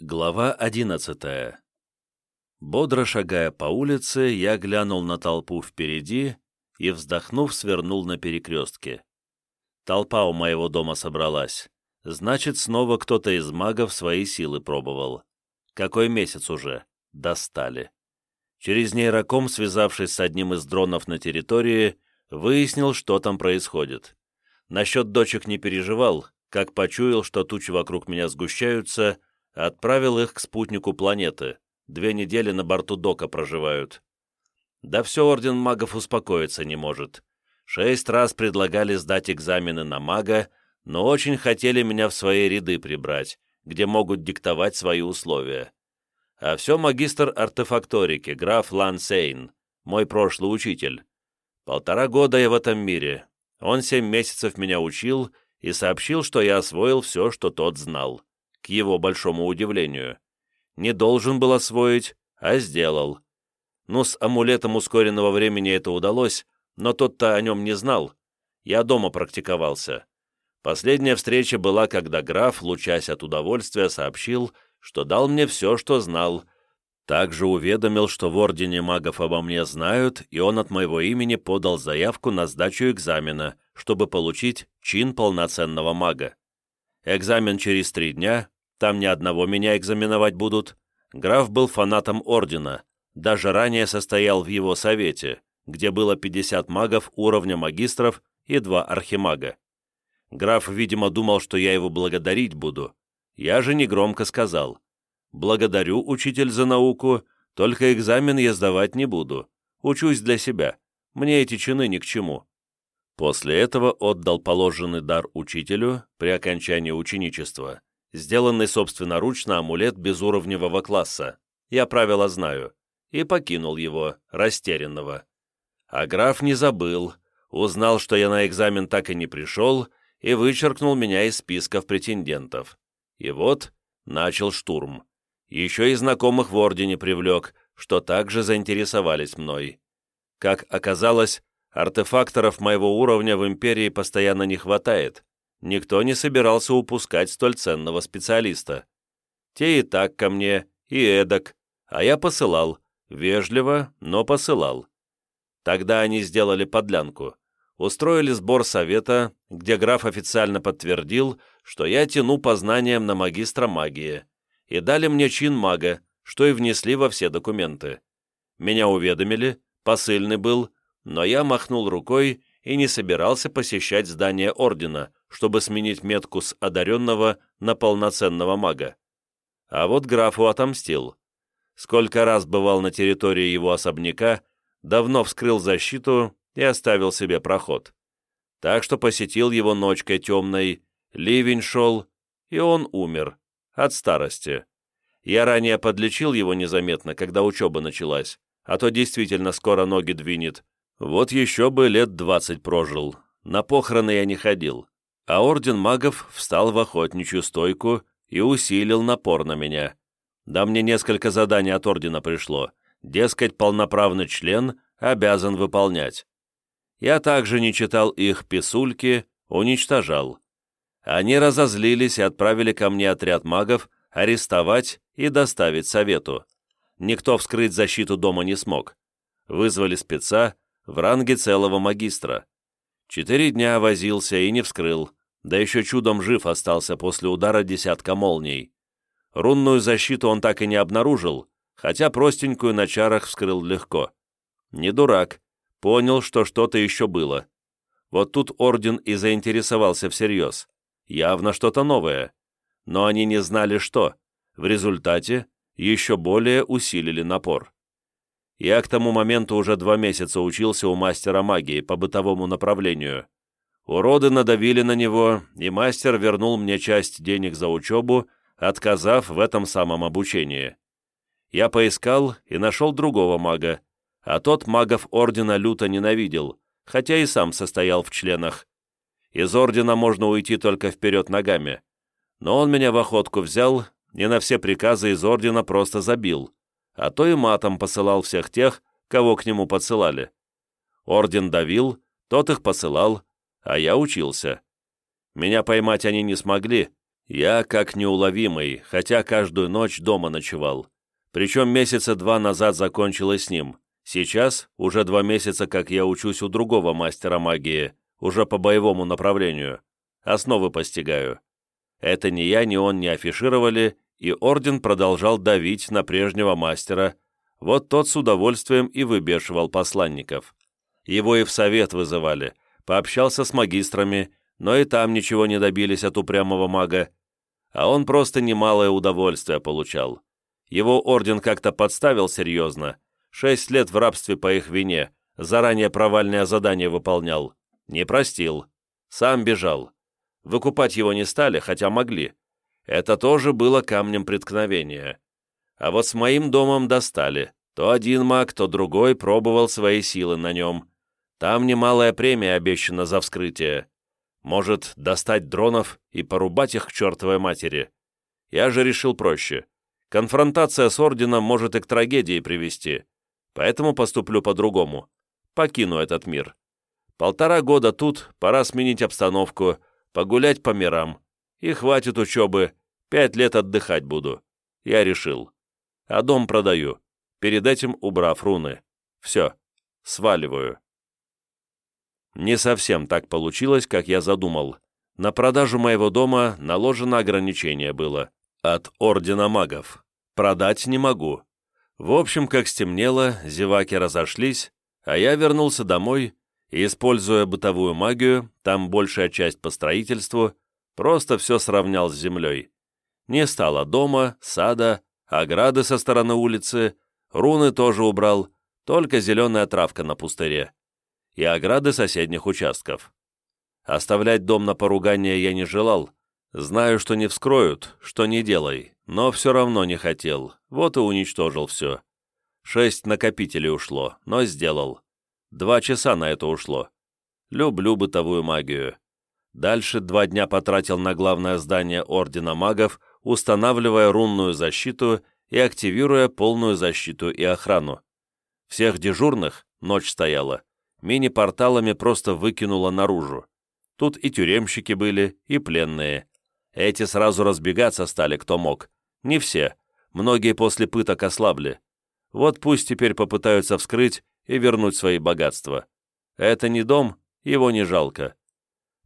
Глава одиннадцатая. Бодро шагая по улице, я глянул на толпу впереди и, вздохнув, свернул на перекрестке. Толпа у моего дома собралась. Значит, снова кто-то из магов свои силы пробовал. Какой месяц уже? Достали. Через нейроком, связавшись с одним из дронов на территории, выяснил, что там происходит. Насчет дочек не переживал, как почуял, что тучи вокруг меня сгущаются — Отправил их к спутнику планеты. Две недели на борту дока проживают. Да все Орден магов успокоиться не может. Шесть раз предлагали сдать экзамены на мага, но очень хотели меня в свои ряды прибрать, где могут диктовать свои условия. А все магистр артефакторики, граф Лансейн, мой прошлый учитель. Полтора года я в этом мире. Он семь месяцев меня учил и сообщил, что я освоил все, что тот знал к его большому удивлению. Не должен был освоить, а сделал. Ну, с амулетом ускоренного времени это удалось, но тот-то о нем не знал. Я дома практиковался. Последняя встреча была, когда граф, лучась от удовольствия, сообщил, что дал мне все, что знал. Также уведомил, что в Ордене магов обо мне знают, и он от моего имени подал заявку на сдачу экзамена, чтобы получить чин полноценного мага. Экзамен через три дня, там ни одного меня экзаменовать будут. Граф был фанатом ордена, даже ранее состоял в его совете, где было 50 магов уровня магистров и два архимага. Граф, видимо, думал, что я его благодарить буду. Я же негромко сказал. «Благодарю, учитель, за науку, только экзамен я сдавать не буду. Учусь для себя. Мне эти чины ни к чему». После этого отдал положенный дар учителю при окончании ученичества сделанный собственноручно амулет безуровневого класса. Я правила знаю. И покинул его, растерянного. А граф не забыл, узнал, что я на экзамен так и не пришел, и вычеркнул меня из списков претендентов. И вот начал штурм. Еще и знакомых в Ордене привлек, что также заинтересовались мной. Как оказалось, артефакторов моего уровня в Империи постоянно не хватает, никто не собирался упускать столь ценного специалиста. Те и так ко мне, и эдак, а я посылал, вежливо, но посылал. Тогда они сделали подлянку, устроили сбор совета, где граф официально подтвердил, что я тяну по знаниям на магистра магии, и дали мне чин мага, что и внесли во все документы. Меня уведомили, посыльный был, но я махнул рукой и не собирался посещать здание ордена, чтобы сменить метку с одаренного на полноценного мага. А вот графу отомстил. Сколько раз бывал на территории его особняка, давно вскрыл защиту и оставил себе проход. Так что посетил его ночкой темной, ливень шел, и он умер. От старости. Я ранее подлечил его незаметно, когда учеба началась, а то действительно скоро ноги двинет, вот еще бы лет двадцать прожил. На похороны я не ходил. А Орден магов встал в охотничью стойку и усилил напор на меня. Да мне несколько заданий от Ордена пришло. Дескать, полноправный член обязан выполнять. Я также не читал их писульки, уничтожал. Они разозлились и отправили ко мне отряд магов арестовать и доставить совету. Никто вскрыть защиту дома не смог. Вызвали спеца, в ранге целого магистра. Четыре дня возился и не вскрыл, да еще чудом жив остался после удара десятка молний. Рунную защиту он так и не обнаружил, хотя простенькую на чарах вскрыл легко. Не дурак, понял, что что-то еще было. Вот тут Орден и заинтересовался всерьез. Явно что-то новое. Но они не знали, что. В результате еще более усилили напор. Я к тому моменту уже два месяца учился у мастера магии по бытовому направлению. Уроды надавили на него, и мастер вернул мне часть денег за учебу, отказав в этом самом обучении. Я поискал и нашел другого мага, а тот магов Ордена люто ненавидел, хотя и сам состоял в членах. Из Ордена можно уйти только вперед ногами. Но он меня в охотку взял и на все приказы из Ордена просто забил а то и матом посылал всех тех, кого к нему подсылали. Орден давил, тот их посылал, а я учился. Меня поймать они не смогли, Я как неуловимый, хотя каждую ночь дома ночевал. Причем месяца два назад закончилось с ним. Сейчас уже два месяца, как я учусь у другого мастера магии, уже по боевому направлению. Основы постигаю. Это ни я, ни он не афишировали, и орден продолжал давить на прежнего мастера, вот тот с удовольствием и выбешивал посланников. Его и в совет вызывали, пообщался с магистрами, но и там ничего не добились от упрямого мага, а он просто немалое удовольствие получал. Его орден как-то подставил серьезно, шесть лет в рабстве по их вине, заранее провальное задание выполнял, не простил, сам бежал. Выкупать его не стали, хотя могли. Это тоже было камнем преткновения. А вот с моим домом достали. То один маг, то другой пробовал свои силы на нем. Там немалая премия обещана за вскрытие. Может, достать дронов и порубать их к чертовой матери. Я же решил проще. Конфронтация с Орденом может и к трагедии привести. Поэтому поступлю по-другому. Покину этот мир. Полтора года тут, пора сменить обстановку, погулять по мирам. И хватит учебы, пять лет отдыхать буду. Я решил а дом продаю, перед этим убрав руны. Все, сваливаю. Не совсем так получилось, как я задумал. На продажу моего дома наложено ограничение было. От Ордена Магов. Продать не могу. В общем, как стемнело, зеваки разошлись, а я вернулся домой и, используя бытовую магию, там большая часть по строительству, просто все сравнял с землей. Не стало дома, сада, ограды со стороны улицы, руны тоже убрал, только зеленая травка на пустыре, и ограды соседних участков. Оставлять дом на поругание я не желал, знаю, что не вскроют, что не делай, но все равно не хотел, вот и уничтожил все. Шесть накопителей ушло, но сделал. Два часа на это ушло. Люблю бытовую магию. Дальше два дня потратил на главное здание Ордена Магов, устанавливая рунную защиту и активируя полную защиту и охрану. Всех дежурных, ночь стояла, мини-порталами просто выкинуло наружу. Тут и тюремщики были, и пленные. Эти сразу разбегаться стали, кто мог. Не все. Многие после пыток ослабли. Вот пусть теперь попытаются вскрыть и вернуть свои богатства. Это не дом, его не жалко.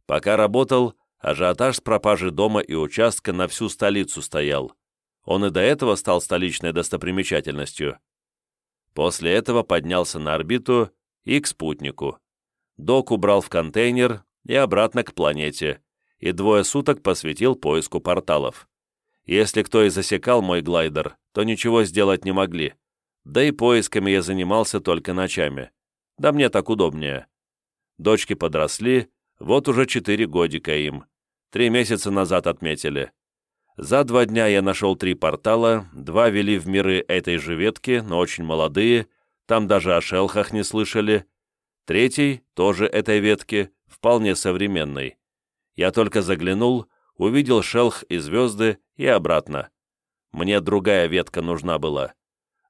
Пока работал, Ажиотаж с пропажей дома и участка на всю столицу стоял. Он и до этого стал столичной достопримечательностью. После этого поднялся на орбиту и к спутнику. Док убрал в контейнер и обратно к планете, и двое суток посвятил поиску порталов. Если кто и засекал мой глайдер, то ничего сделать не могли. Да и поисками я занимался только ночами. Да мне так удобнее. Дочки подросли, вот уже четыре годика им. Три месяца назад отметили. За два дня я нашел три портала, два вели в миры этой же ветки, но очень молодые, там даже о шелхах не слышали. Третий, тоже этой ветки, вполне современный. Я только заглянул, увидел шелх и звезды и обратно. Мне другая ветка нужна была.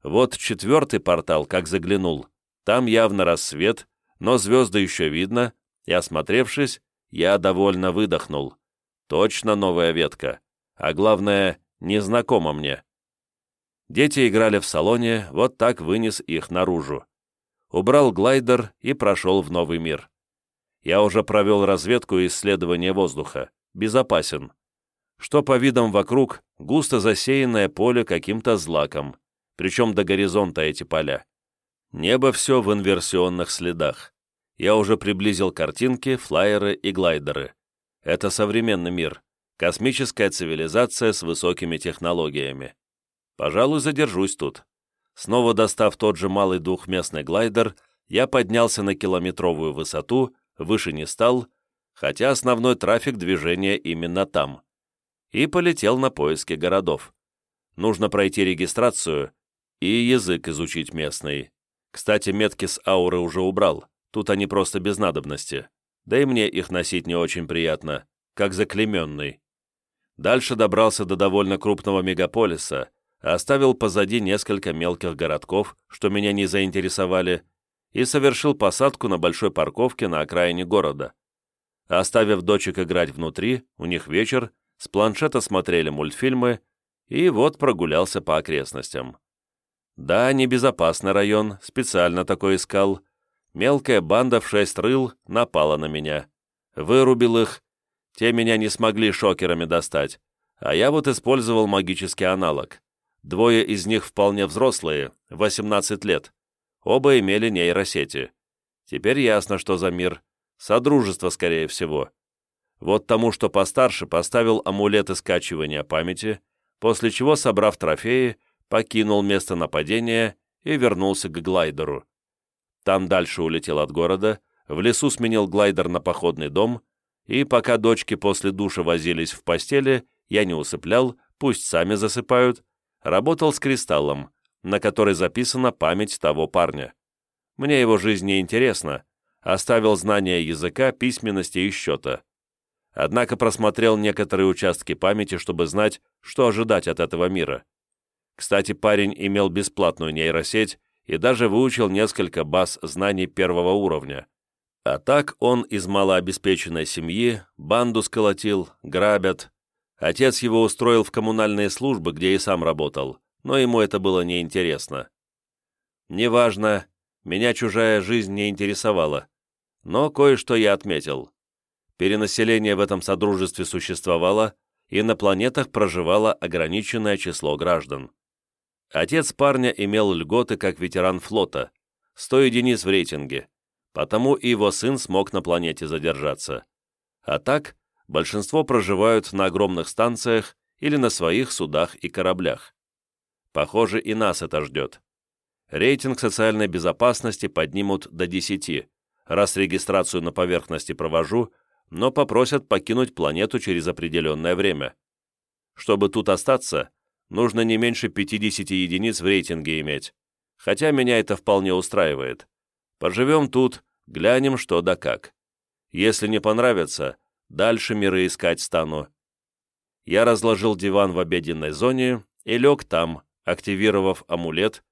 Вот четвертый портал, как заглянул. Там явно рассвет, но звезды еще видно, и, осмотревшись, я довольно выдохнул. Точно новая ветка. А главное, незнакома мне. Дети играли в салоне, вот так вынес их наружу. Убрал глайдер и прошел в новый мир. Я уже провел разведку и исследование воздуха. Безопасен. Что по видам вокруг, густо засеянное поле каким-то злаком, причем до горизонта эти поля. Небо все в инверсионных следах я уже приблизил картинки, флайеры и глайдеры. Это современный мир, космическая цивилизация с высокими технологиями. Пожалуй, задержусь тут. Снова достав тот же малый двухместный глайдер, я поднялся на километровую высоту, выше не стал, хотя основной трафик движения именно там. И полетел на поиски городов. Нужно пройти регистрацию и язык изучить местный. Кстати, метки с ауры уже убрал. Тут они просто без надобности. Да и мне их носить не очень приятно, как заклеменный. Дальше добрался до довольно крупного мегаполиса, оставил позади несколько мелких городков, что меня не заинтересовали, и совершил посадку на большой парковке на окраине города. Оставив дочек играть внутри, у них вечер, с планшета смотрели мультфильмы, и вот прогулялся по окрестностям. Да, небезопасный район, специально такой искал. Мелкая банда в шесть рыл напала на меня. Вырубил их. Те меня не смогли шокерами достать, а я вот использовал магический аналог. Двое из них вполне взрослые, 18 лет. Оба имели нейросети. Теперь ясно, что за мир. Содружество, скорее всего. Вот тому, что постарше, поставил амулеты скачивания памяти, после чего, собрав трофеи, покинул место нападения и вернулся к глайдеру. Там дальше улетел от города, в лесу сменил глайдер на походный дом, и пока дочки после душа возились в постели, я не усыплял, пусть сами засыпают, работал с кристаллом, на который записана память того парня. Мне его жизнь не интересна, оставил знания языка, письменности и счета. Однако просмотрел некоторые участки памяти, чтобы знать, что ожидать от этого мира. Кстати, парень имел бесплатную нейросеть и даже выучил несколько баз знаний первого уровня. А так он из малообеспеченной семьи, банду сколотил, грабят. Отец его устроил в коммунальные службы, где и сам работал, но ему это было неинтересно. Неважно, меня чужая жизнь не интересовала, но кое-что я отметил. Перенаселение в этом содружестве существовало, и на планетах проживало ограниченное число граждан. Отец парня имел льготы как ветеран флота, 100 единиц в рейтинге, потому и его сын смог на планете задержаться. А так, большинство проживают на огромных станциях или на своих судах и кораблях. Похоже, и нас это ждет. Рейтинг социальной безопасности поднимут до 10, раз регистрацию на поверхности провожу но попросят покинуть планету через определенное время. Чтобы тут остаться, нужно не меньше 50 единиц в рейтинге иметь, хотя меня это вполне устраивает. Поживем тут, глянем что да как. Если не понравится, дальше миры искать стану. Я разложил диван в обеденной зоне и лег там, активировав амулет,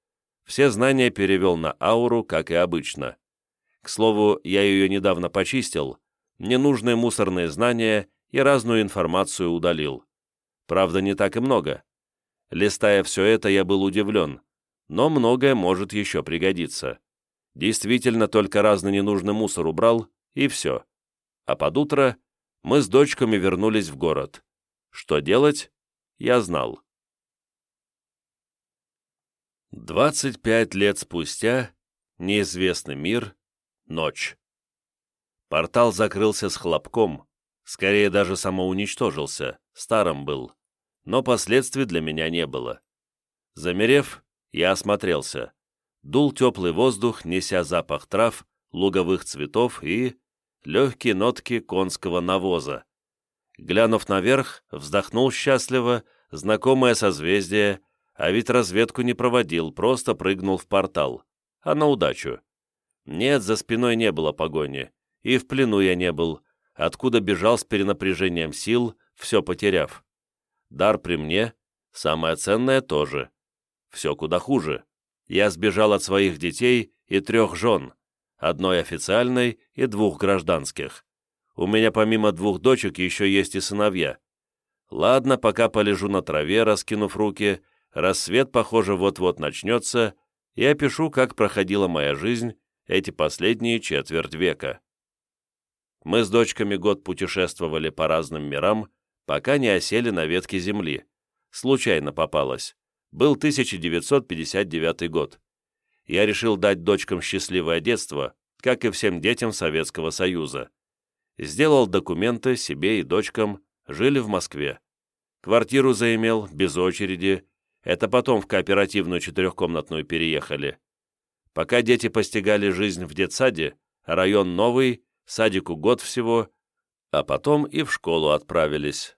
все знания перевел на ауру, как и обычно. К слову, я ее недавно почистил, ненужные мусорные знания и разную информацию удалил. Правда, не так и много. Листая все это, я был удивлен, но многое может еще пригодиться. Действительно, только разный ненужный мусор убрал, и все. А под утро мы с дочками вернулись в город. Что делать, я знал. 25 лет спустя, неизвестный мир, ночь. Портал закрылся с хлопком, скорее даже самоуничтожился, старым был, но последствий для меня не было. Замерев, я осмотрелся. Дул теплый воздух, неся запах трав, луговых цветов и легкие нотки конского навоза. Глянув наверх, вздохнул счастливо, знакомое созвездие, а ведь разведку не проводил, просто прыгнул в портал. А на удачу. Нет, за спиной не было погони и в плену я не был, откуда бежал с перенапряжением сил, все потеряв. Дар при мне, самое ценное тоже. Все куда хуже. Я сбежал от своих детей и трех жен, одной официальной и двух гражданских. У меня помимо двух дочек еще есть и сыновья. Ладно, пока полежу на траве, раскинув руки, рассвет, похоже, вот-вот начнется, и опишу, как проходила моя жизнь эти последние четверть века. Мы с дочками год путешествовали по разным мирам, пока не осели на ветке земли. Случайно попалось. Был 1959 год. Я решил дать дочкам счастливое детство, как и всем детям Советского Союза. Сделал документы себе и дочкам, жили в Москве. Квартиру заимел, без очереди. Это потом в кооперативную четырехкомнатную переехали. Пока дети постигали жизнь в детсаде, район новый, садику год всего, а потом и в школу отправились.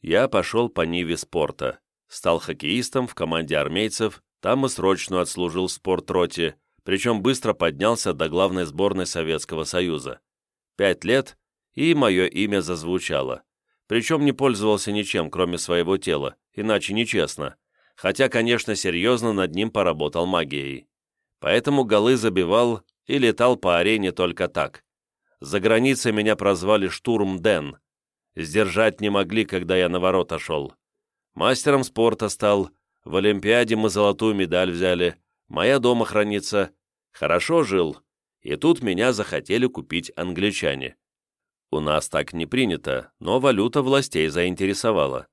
Я пошел по Ниве спорта, стал хоккеистом в команде армейцев, там и срочно отслужил в спортроте, причем быстро поднялся до главной сборной Советского Союза. Пять лет, и мое имя зазвучало. Причем не пользовался ничем, кроме своего тела, иначе нечестно. Хотя, конечно, серьезно над ним поработал магией. Поэтому голы забивал и летал по арене только так. За границей меня прозвали Штурм Дэн. Сдержать не могли, когда я на ворота шел. Мастером спорта стал, в Олимпиаде мы золотую медаль взяли, моя дома хранится. Хорошо жил, и тут меня захотели купить англичане. У нас так не принято, но валюта властей заинтересовала.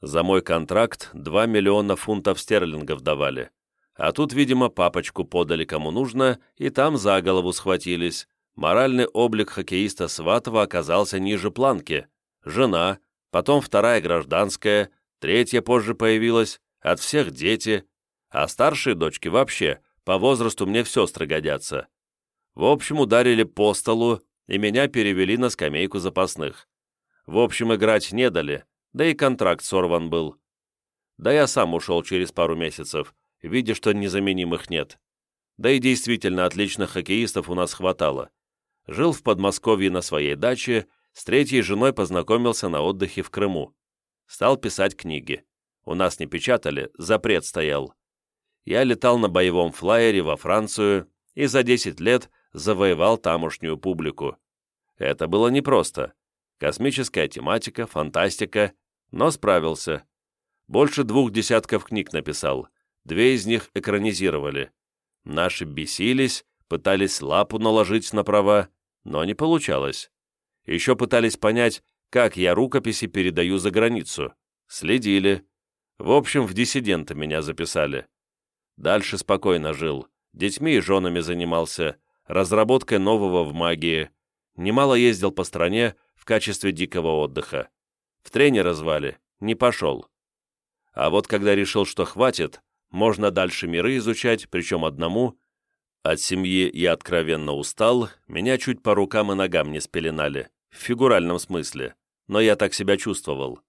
За мой контракт 2 миллиона фунтов стерлингов давали. А тут, видимо, папочку подали кому нужно, и там за голову схватились. Моральный облик хоккеиста Сватова оказался ниже планки. Жена, потом вторая гражданская, третья позже появилась, от всех дети, а старшие дочки вообще, по возрасту мне в сестры годятся. В общем, ударили по столу, и меня перевели на скамейку запасных. В общем, играть не дали, да и контракт сорван был. Да я сам ушел через пару месяцев, видя, что незаменимых нет. Да и действительно отличных хоккеистов у нас хватало. Жил в Подмосковье на своей даче, с третьей женой познакомился на отдыхе в Крыму. Стал писать книги. У нас не печатали, запрет стоял. Я летал на боевом флайере во Францию и за 10 лет завоевал тамошнюю публику. Это было непросто. Космическая тематика, фантастика, но справился. Больше двух десятков книг написал, Две из них экранизировали. Наши бесились, пытались лапу наложить на права, но не получалось. Еще пытались понять, как я рукописи передаю за границу. Следили. В общем, в диссиденты меня записали. Дальше спокойно жил. Детьми и женами занимался, разработкой нового в магии. Немало ездил по стране в качестве дикого отдыха. В тренера звали, не пошел. А вот когда решил, что хватит, можно дальше миры изучать, причем одному. От семьи я откровенно устал, меня чуть по рукам и ногам не спеленали, в фигуральном смысле, но я так себя чувствовал.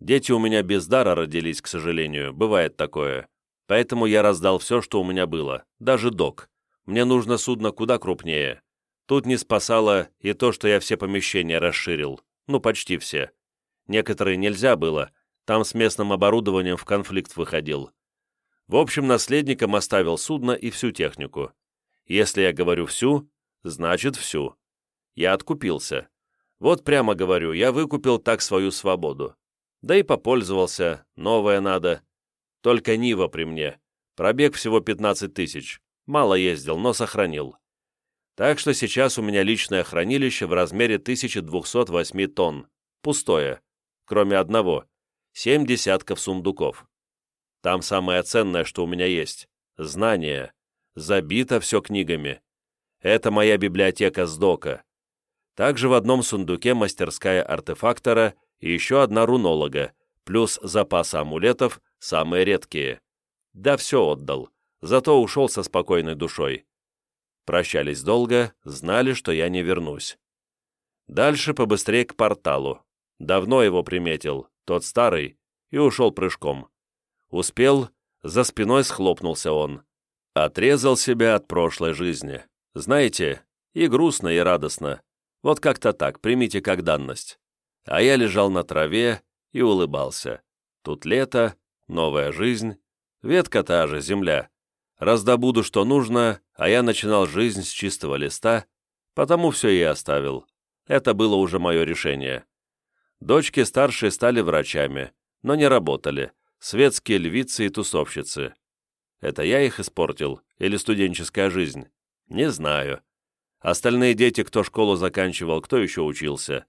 Дети у меня без дара родились, к сожалению, бывает такое. Поэтому я раздал все, что у меня было, даже док. Мне нужно судно куда крупнее. Тут не спасало и то, что я все помещения расширил. Ну, почти все. Некоторые нельзя было, там с местным оборудованием в конфликт выходил. В общем, наследникам оставил судно и всю технику. Если я говорю «всю», значит «всю». Я откупился. Вот прямо говорю, я выкупил так свою свободу. Да и попользовался, новое надо. Только Нива при мне. Пробег всего 15 тысяч. Мало ездил, но сохранил. Так что сейчас у меня личное хранилище в размере 1208 тонн. Пустое. Кроме одного. Семь десятков сундуков. Там самое ценное, что у меня есть — знание. Забито все книгами. Это моя библиотека с дока. Также в одном сундуке мастерская артефактора и еще одна рунолога, плюс запасы амулетов, самые редкие. Да все отдал, зато ушел со спокойной душой. Прощались долго, знали, что я не вернусь. Дальше побыстрее к порталу. Давно его приметил, тот старый, и ушел прыжком. Успел, за спиной схлопнулся он. Отрезал себя от прошлой жизни. Знаете, и грустно, и радостно. Вот как-то так, примите как данность. А я лежал на траве и улыбался. Тут лето, новая жизнь, ветка та же, земля. Раздобуду, что нужно, а я начинал жизнь с чистого листа, потому все и оставил. Это было уже мое решение. Дочки старшие стали врачами, но не работали, светские львицы и тусовщицы. Это я их испортил или студенческая жизнь? Не знаю. Остальные дети, кто школу заканчивал, кто еще учился.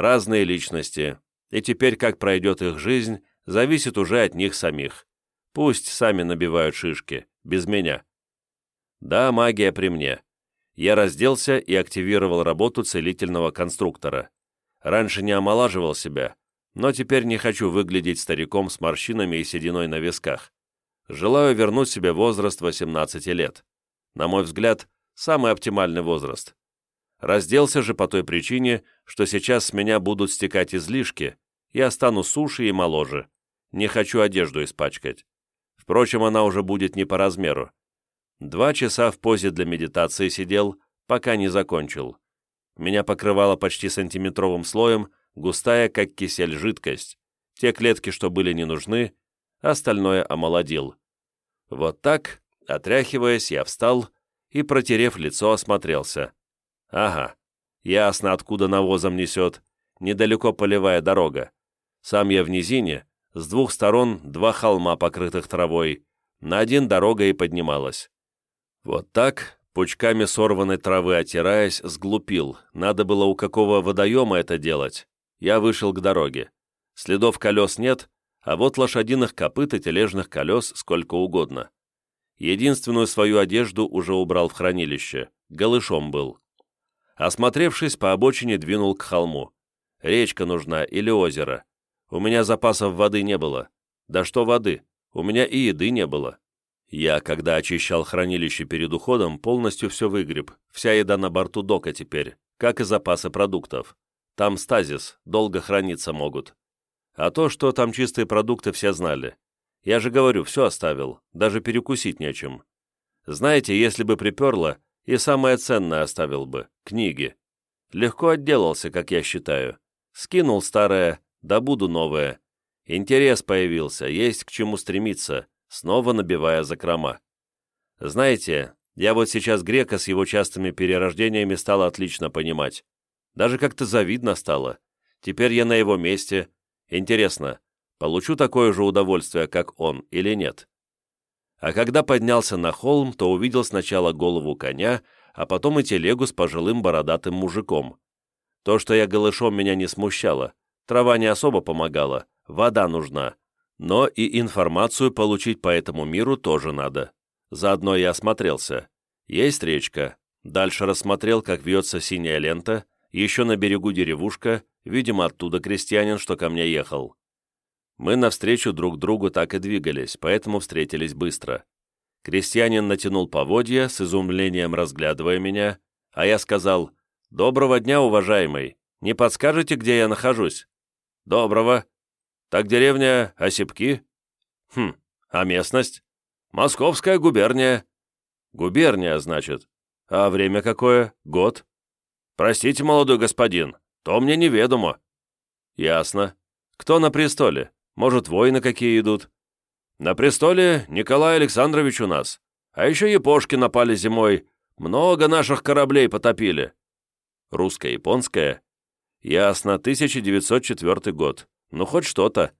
Разные личности. И теперь, как пройдет их жизнь, зависит уже от них самих. Пусть сами набивают шишки, без меня. Да, магия при мне. Я разделся и активировал работу целительного конструктора. Раньше не омолаживал себя, но теперь не хочу выглядеть стариком с морщинами и сединой на висках. Желаю вернуть себе возраст 18 лет. На мой взгляд, самый оптимальный возраст. Разделся же по той причине, что сейчас с меня будут стекать излишки, я стану суше и моложе. Не хочу одежду испачкать. Впрочем, она уже будет не по размеру. Два часа в позе для медитации сидел, пока не закончил. Меня покрывало почти сантиметровым слоем, густая, как кисель, жидкость. Те клетки, что были не нужны, остальное омолодил. Вот так, отряхиваясь, я встал и, протерев лицо, осмотрелся. Ага, ясно, откуда навозом несет. недалеко полевая дорога. Сам я в низине, с двух сторон два холма, покрытых травой, на один дорога и поднималась. Вот так, пучками сорванной травы отираясь, сглупил, надо было у какого водоема это делать. Я вышел к дороге. Следов колес нет, а вот лошадиных копыт и тележных колес сколько угодно. Единственную свою одежду уже убрал в хранилище, голышом был. Осмотревшись, по обочине двинул к холму. Речка нужна или озеро. У меня запасов воды не было. Да что воды, у меня и еды не было. Я, когда очищал хранилище перед уходом, полностью все выгреб. Вся еда на борту дока теперь, как и запасы продуктов. Там стазис, долго храниться могут. А то, что там чистые продукты, все знали. Я же говорю, все оставил, даже перекусить нечем. Знаете, если бы приперло, и самое ценное оставил бы — книги. Легко отделался, как я считаю. Скинул старое, добуду новое. Интерес появился, есть к чему стремиться, снова набивая закрома. Знаете, я вот сейчас грека с его частыми перерождениями стал отлично понимать. Даже как-то завидно стало. Теперь я на его месте. Интересно, получу такое же удовольствие, как он, или нет? А когда поднялся на холм, то увидел сначала голову коня, а потом и телегу с пожилым бородатым мужиком. То, что я голышом, меня не смущало. Трава не особо помогала, вода нужна. Но и информацию получить по этому миру тоже надо. Заодно я осмотрелся. Есть речка. Дальше рассмотрел, как вьется синяя лента, еще на берегу деревушка, видимо, оттуда крестьянин, что ко мне ехал. Мы навстречу друг другу так и двигались, поэтому встретились быстро. Крестьянин натянул поводья, с изумлением разглядывая меня, а я сказал «Доброго дня, уважаемый! Не подскажете, где я нахожусь?» «Доброго. Так деревня Осипки?» «Хм, а местность?» «Московская губерния». «Губерния, значит. А время какое? Год?» «Простите, молодой господин, то мне неведомо». «Ясно. Кто на престоле? Может, войны какие идут?» «На престоле Николай Александрович у нас. А еще япошки напали зимой. Много наших кораблей потопили». «Русско-японская?» «Ясно, 1904 год. Ну, хоть что-то.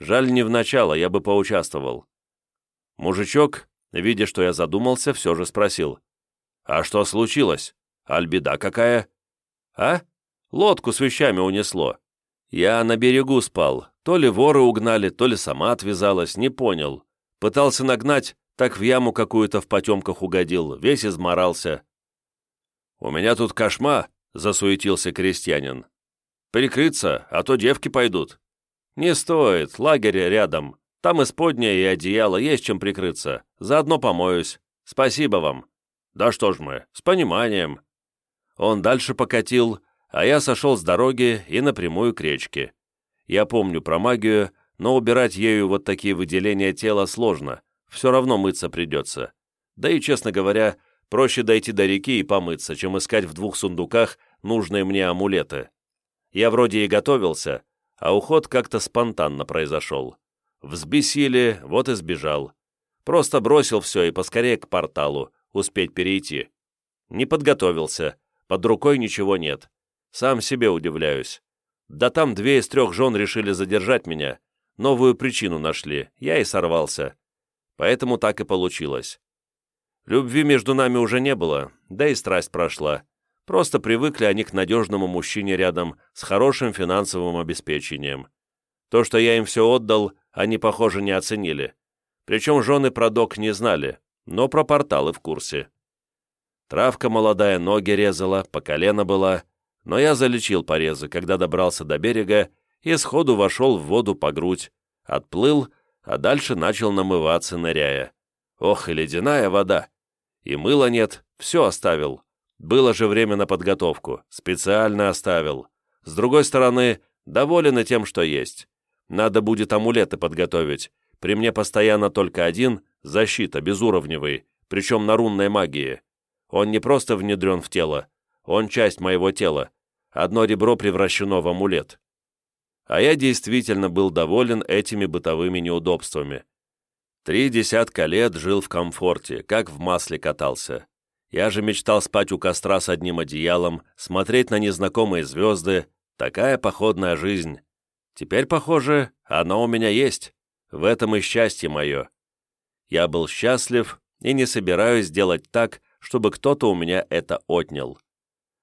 Жаль, не в начало, я бы поучаствовал». Мужичок, видя, что я задумался, все же спросил. «А что случилось? Альбеда какая?» «А? Лодку с вещами унесло. Я на берегу спал. То ли воры угнали, то ли сама отвязалась, не понял. Пытался нагнать, так в яму какую-то в потемках угодил, весь изморался». «У меня тут кошма», — засуетился крестьянин. «Прикрыться, а то девки пойдут». «Не стоит, лагерь рядом. Там исподнее и одеяло, есть чем прикрыться. Заодно помоюсь. Спасибо вам». «Да что ж мы, с пониманием». Он дальше покатил, а я сошел с дороги и напрямую к речке. Я помню про магию, но убирать ею вот такие выделения тела сложно, все равно мыться придется. Да и, честно говоря, проще дойти до реки и помыться, чем искать в двух сундуках нужные мне амулеты. Я вроде и готовился, а уход как-то спонтанно произошел. Взбесили, вот и сбежал. Просто бросил все и поскорее к порталу, успеть перейти. Не подготовился, под рукой ничего нет. Сам себе удивляюсь. Да там две из трех жен решили задержать меня. Новую причину нашли, я и сорвался. Поэтому так и получилось. Любви между нами уже не было, да и страсть прошла. Просто привыкли они к надежному мужчине рядом с хорошим финансовым обеспечением. То, что я им все отдал, они, похоже, не оценили. Причем жены про док не знали, но про порталы в курсе. Травка молодая ноги резала, по колено была, но я залечил порезы, когда добрался до берега и сходу вошел в воду по грудь, отплыл, а дальше начал намываться, ныряя. Ох, и ледяная вода! И мыла нет, все оставил. Было же время на подготовку, специально оставил. С другой стороны, доволен и тем, что есть. Надо будет амулеты подготовить. При мне постоянно только один, защита, безуровневый, причем на рунной магии. Он не просто внедрен в тело, он часть моего тела. Одно ребро превращено в амулет. А я действительно был доволен этими бытовыми неудобствами. Три десятка лет жил в комфорте, как в масле катался. Я же мечтал спать у костра с одним одеялом, смотреть на незнакомые звезды, Такая походная жизнь. Теперь, похоже, она у меня есть. В этом и счастье мое. Я был счастлив и не собираюсь делать так, чтобы кто-то у меня это отнял.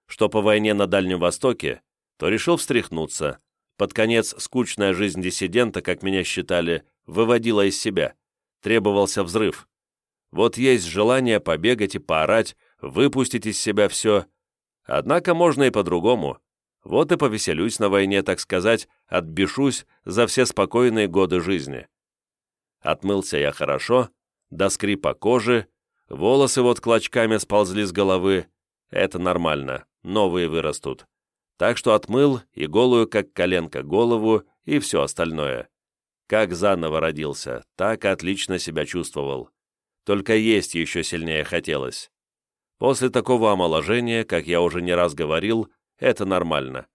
Что по войне на Дальнем Востоке, то решил встряхнуться. Под конец скучная жизнь диссидента, как меня считали, выводила из себя. Требовался взрыв. Вот есть желание побегать и поорать, выпустить из себя все. Однако можно и по-другому. Вот и повеселюсь на войне, так сказать, отбешусь за все спокойные годы жизни. Отмылся я хорошо, до скрипа кожи, волосы вот клочками сползли с головы. Это нормально, новые вырастут. Так что отмыл и голую, как коленка, голову и все остальное. Как заново родился, так отлично себя чувствовал. Только есть еще сильнее хотелось. После такого омоложения, как я уже не раз говорил, это нормально.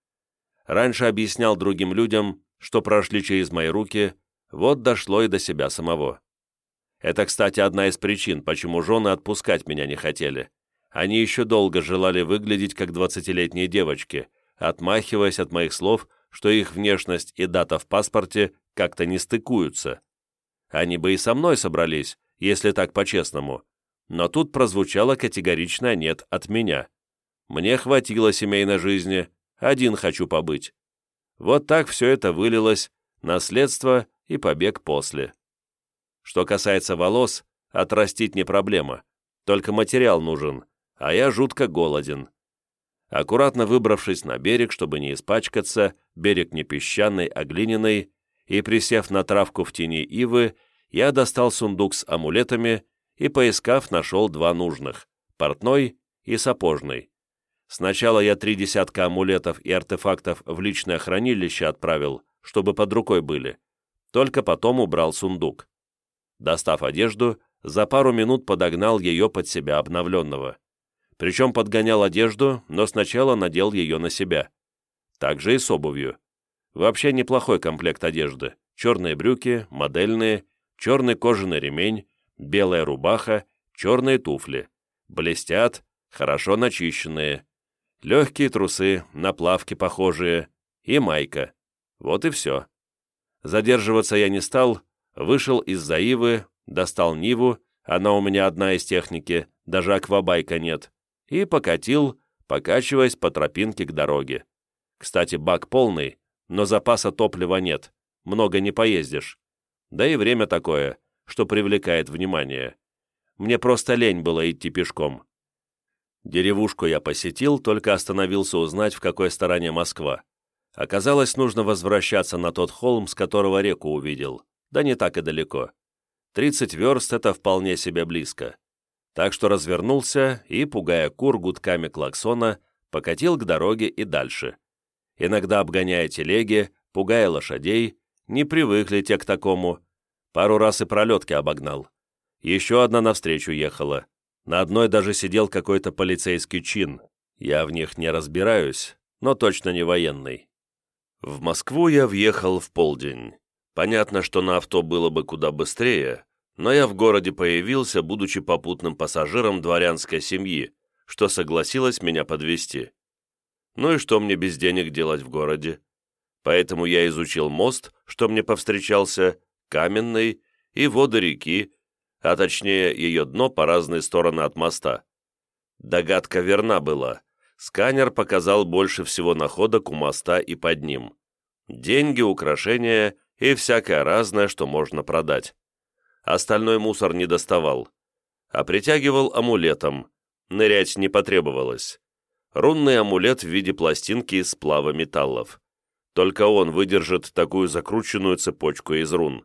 Раньше объяснял другим людям, что прошли через мои руки, вот дошло и до себя самого. Это, кстати, одна из причин, почему жены отпускать меня не хотели. Они еще долго желали выглядеть как двадцатилетние девочки, отмахиваясь от моих слов, что их внешность и дата в паспорте как-то не стыкуются. Они бы и со мной собрались, если так по-честному, но тут прозвучало категоричное «нет» от меня. Мне хватило семейной жизни, один хочу побыть. Вот так все это вылилось, наследство и побег после. Что касается волос, отрастить не проблема, только материал нужен, а я жутко голоден. Аккуратно выбравшись на берег, чтобы не испачкаться, берег не песчаный, а глиняный, и присев на травку в тени ивы, я достал сундук с амулетами и, поискав, нашел два нужных — портной и сапожный. Сначала я три десятка амулетов и артефактов в личное хранилище отправил, чтобы под рукой были. Только потом убрал сундук. Достав одежду, за пару минут подогнал ее под себя обновленного. Причем подгонял одежду, но сначала надел ее на себя. Так же и с обувью. Вообще неплохой комплект одежды. Черные брюки, модельные, черный кожаный ремень, белая рубаха, черные туфли. Блестят, хорошо начищенные легкие трусы, на плавки похожие и майка. Вот и все. Задерживаться я не стал, вышел из Заивы, достал Ниву, она у меня одна из техники, даже аквабайка нет, и покатил, покачиваясь по тропинке к дороге. Кстати, бак полный, но запаса топлива нет, много не поездишь. Да и время такое, что привлекает внимание. Мне просто лень было идти пешком. Деревушку я посетил, только остановился узнать, в какой стороне Москва. Оказалось, нужно возвращаться на тот холм, с которого реку увидел. Да не так и далеко. 30 верст — это вполне себе близко. Так что развернулся и, пугая кур гудками клаксона, покатил к дороге и дальше. Иногда обгоняя телеги, пугая лошадей, не привыкли те к такому. Пару раз и пролетки обогнал. Еще одна навстречу ехала. На одной даже сидел какой-то полицейский чин. Я в них не разбираюсь, но точно не военный. В Москву я въехал в полдень. Понятно, что на авто было бы куда быстрее, но я в городе появился, будучи попутным пассажиром дворянской семьи, что согласилась меня подвести. Ну и что мне без денег делать в городе? Поэтому я изучил мост, что мне повстречался, каменный, и воды реки, а точнее ее дно по разные стороны от моста. Догадка верна была. Сканер показал больше всего находок у моста и под ним. Деньги, украшения и всякое разное, что можно продать. Остальной мусор не доставал. А притягивал амулетом. Нырять не потребовалось. Рунный амулет в виде пластинки из сплава металлов. Только он выдержит такую закрученную цепочку из рун.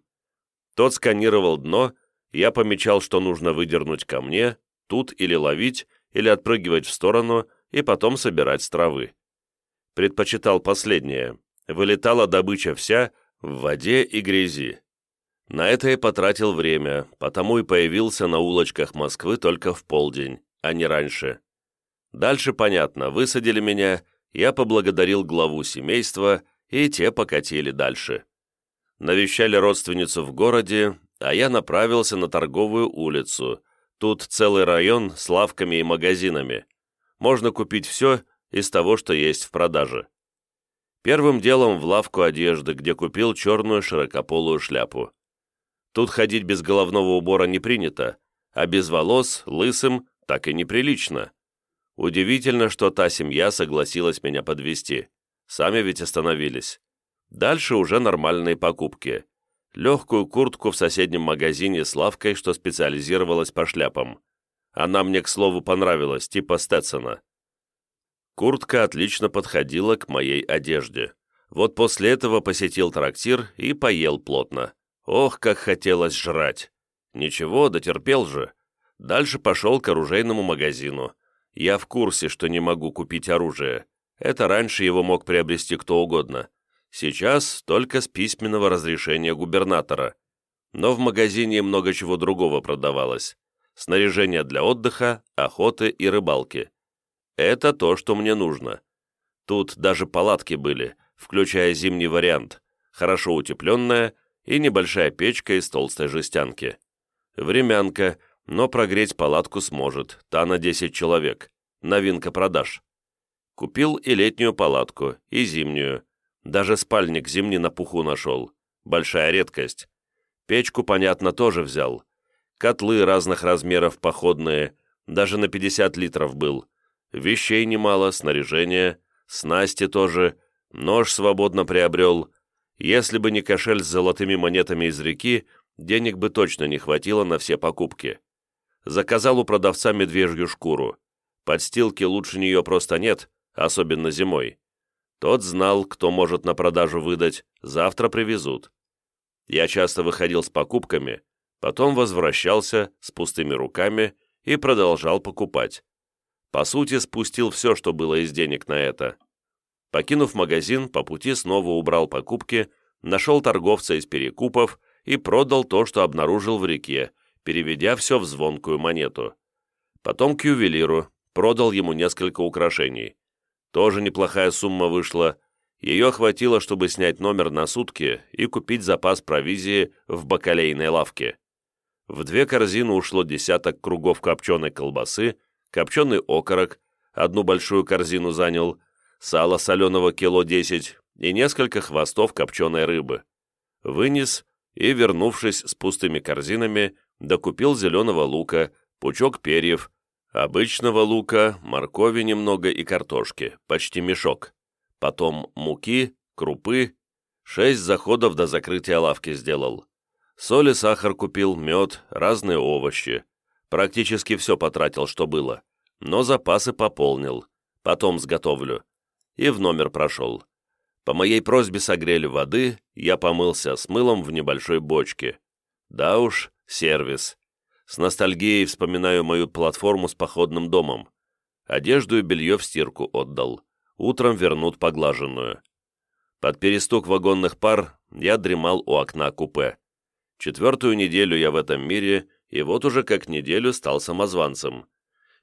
Тот сканировал дно я помечал, что нужно выдернуть ко мне, тут или ловить, или отпрыгивать в сторону и потом собирать с травы. Предпочитал последнее. Вылетала добыча вся в воде и грязи. На это и потратил время, потому и появился на улочках Москвы только в полдень, а не раньше. Дальше понятно, высадили меня, я поблагодарил главу семейства, и те покатили дальше. Навещали родственницу в городе, а я направился на торговую улицу. Тут целый район с лавками и магазинами. Можно купить все из того, что есть в продаже. Первым делом в лавку одежды, где купил черную широкополую шляпу. Тут ходить без головного убора не принято, а без волос, лысым, так и неприлично. Удивительно, что та семья согласилась меня подвести. Сами ведь остановились. Дальше уже нормальные покупки. Легкую куртку в соседнем магазине с лавкой, что специализировалась по шляпам. Она мне, к слову, понравилась, типа Стetsона. Куртка отлично подходила к моей одежде. Вот после этого посетил трактир и поел плотно. Ох, как хотелось жрать. Ничего, дотерпел же. Дальше пошел к оружейному магазину. Я в курсе, что не могу купить оружие. Это раньше его мог приобрести кто угодно. Сейчас только с письменного разрешения губернатора. Но в магазине много чего другого продавалось. Снаряжение для отдыха, охоты и рыбалки. Это то, что мне нужно. Тут даже палатки были, включая зимний вариант, хорошо утепленная и небольшая печка из толстой жестянки. Времянка, но прогреть палатку сможет, та на 10 человек. Новинка продаж. Купил и летнюю палатку, и зимнюю. Даже спальник зимний на пуху нашел. Большая редкость. Печку, понятно, тоже взял. Котлы разных размеров походные, даже на 50 литров был. Вещей немало, снаряжения, снасти тоже, нож свободно приобрел. Если бы не кошель с золотыми монетами из реки, денег бы точно не хватило на все покупки. Заказал у продавца медвежью шкуру. Подстилки лучше нее просто нет, особенно зимой. Тот знал, кто может на продажу выдать, завтра привезут. Я часто выходил с покупками, потом возвращался с пустыми руками и продолжал покупать. По сути, спустил все, что было из денег на это. Покинув магазин, по пути снова убрал покупки, нашел торговца из перекупов и продал то, что обнаружил в реке, переведя все в звонкую монету. Потом к ювелиру, продал ему несколько украшений. Тоже неплохая сумма вышла. Ее хватило, чтобы снять номер на сутки и купить запас провизии в бакалейной лавке. В две корзины ушло десяток кругов копченой колбасы, копченый окорок, одну большую корзину занял, сало соленого кило 10 и несколько хвостов копченой рыбы. Вынес и, вернувшись с пустыми корзинами, докупил зеленого лука, пучок перьев, обычного лука, моркови немного и картошки, почти мешок. Потом муки, крупы, шесть заходов до закрытия лавки сделал. Соль и сахар купил, мед, разные овощи. Практически все потратил, что было, но запасы пополнил, потом сготовлю. И в номер прошел. По моей просьбе согрели воды, я помылся с мылом в небольшой бочке. Да уж, сервис. С ностальгией вспоминаю мою платформу с походным домом. Одежду и белье в стирку отдал. Утром вернут поглаженную. Под перестук вагонных пар я дремал у окна купе. Четвертую неделю я в этом мире и вот уже как неделю стал самозванцем.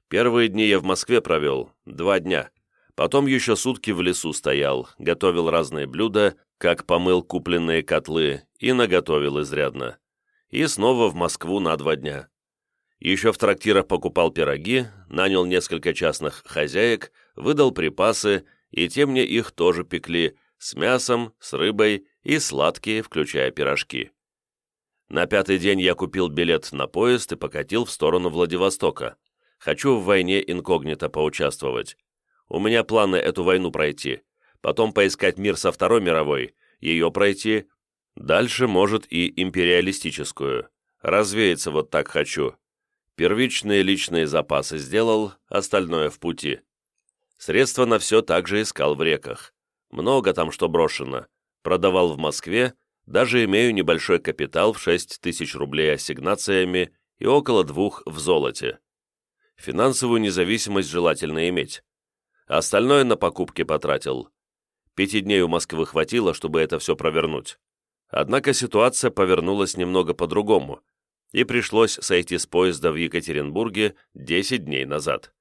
Первые дни я в Москве провел, два дня. Потом еще сутки в лесу стоял, готовил разные блюда, как помыл купленные котлы, и наготовил изрядно. И снова в Москву на два дня. Еще в трактирах покупал пироги, нанял несколько частных хозяек, выдал припасы, и те мне их тоже пекли, с мясом, с рыбой и сладкие, включая пирожки. На пятый день я купил билет на поезд и покатил в сторону Владивостока. Хочу в войне инкогнито поучаствовать. У меня планы эту войну пройти, потом поискать мир со Второй мировой, ее пройти, дальше, может, и империалистическую. Развеяться вот так хочу. Первичные личные запасы сделал, остальное в пути. Средства на все также искал в реках. Много там что брошено. Продавал в Москве, даже имею небольшой капитал в 6 тысяч рублей ассигнациями и около двух в золоте. Финансовую независимость желательно иметь. Остальное на покупки потратил. Пяти дней у Москвы хватило, чтобы это все провернуть. Однако ситуация повернулась немного по-другому, и пришлось сойти с поезда в Екатеринбурге 10 дней назад.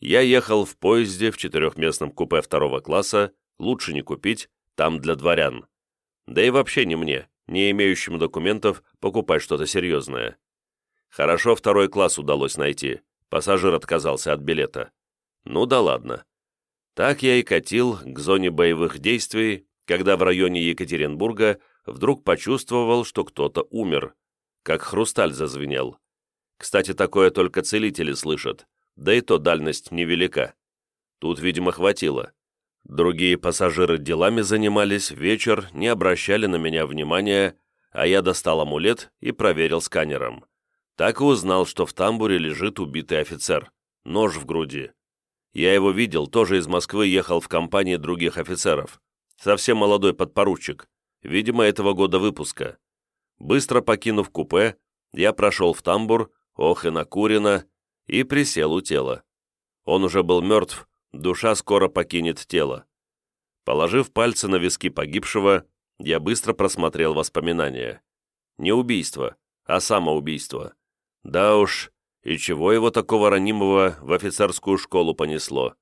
Я ехал в поезде в четырехместном купе второго класса, лучше не купить, там для дворян. Да и вообще не мне, не имеющим документов, покупать что-то серьезное. Хорошо второй класс удалось найти, пассажир отказался от билета. Ну да ладно. Так я и катил к зоне боевых действий, когда в районе Екатеринбурга вдруг почувствовал, что кто-то умер, как хрусталь зазвенел. Кстати, такое только целители слышат, да и то дальность невелика. Тут, видимо, хватило. Другие пассажиры делами занимались, вечер, не обращали на меня внимания, а я достал амулет и проверил сканером. Так и узнал, что в тамбуре лежит убитый офицер, нож в груди. Я его видел, тоже из Москвы ехал в компании других офицеров. Совсем молодой подпоручик, видимо, этого года выпуска. Быстро покинув купе, я прошел в тамбур, ох и накурено, и присел у тела. Он уже был мертв, душа скоро покинет тело. Положив пальцы на виски погибшего, я быстро просмотрел воспоминания. Не убийство, а самоубийство. Да уж, и чего его такого ранимого в офицерскую школу понесло?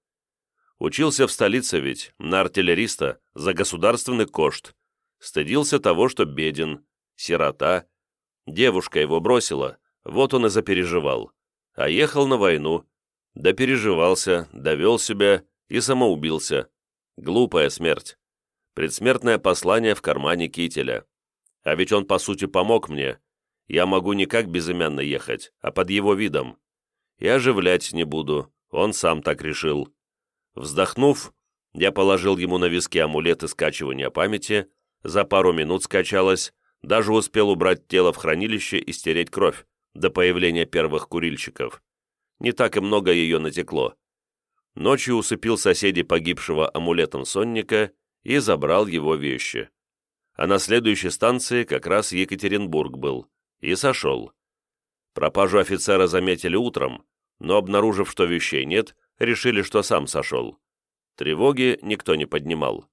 Учился в столице ведь, на артиллериста, за государственный кошт. Стыдился того, что беден, сирота. Девушка его бросила, вот он и запереживал. А ехал на войну, да переживался, довел себя и самоубился. Глупая смерть. Предсмертное послание в кармане кителя. А ведь он, по сути, помог мне. Я могу не как безымянно ехать, а под его видом. И оживлять не буду, он сам так решил. Вздохнув, я положил ему на виски амулеты скачивания памяти, за пару минут скачалось, даже успел убрать тело в хранилище и стереть кровь до появления первых курильщиков не так и много ее натекло. Ночью усыпил соседей погибшего амулетом сонника и забрал его вещи. А на следующей станции как раз Екатеринбург был, и сошел. Пропажу офицера заметили утром, но, обнаружив, что вещей нет, решили, что сам сошел. Тревоги никто не поднимал.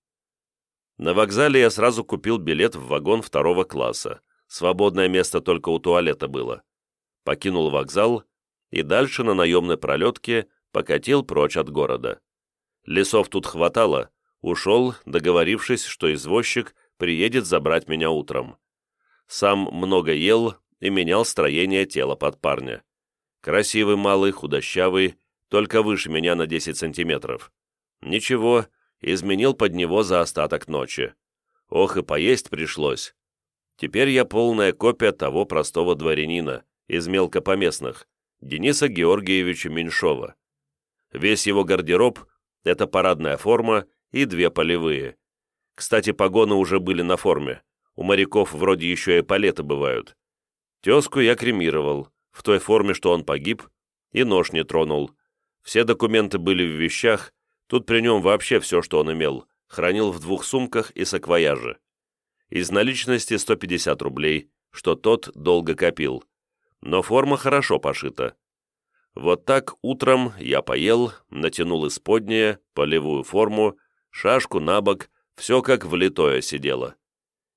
На вокзале я сразу купил билет в вагон второго класса. Свободное место только у туалета было. Покинул вокзал и дальше на наемной пролетке покатил прочь от города. Лесов тут хватало, ушел, договорившись, что извозчик приедет забрать меня утром. Сам много ел и менял строение тела под парня. Красивый малый, худощавый, только выше меня на 10 сантиметров. Ничего, изменил под него за остаток ночи. Ох и поесть пришлось. Теперь я полная копия того простого дворянина, из мелкопоместных, Дениса Георгиевича Меньшова. Весь его гардероб – это парадная форма и две полевые. Кстати, погоны уже были на форме. У моряков вроде еще и палеты бывают. Тезку я кремировал, в той форме, что он погиб, и нож не тронул. Все документы были в вещах, тут при нем вообще все, что он имел, хранил в двух сумках и саквояже. Из наличности 150 рублей, что тот долго копил но форма хорошо пошита. Вот так утром я поел, натянул исподнее, полевую форму, шашку на бок, все как влитое сидело.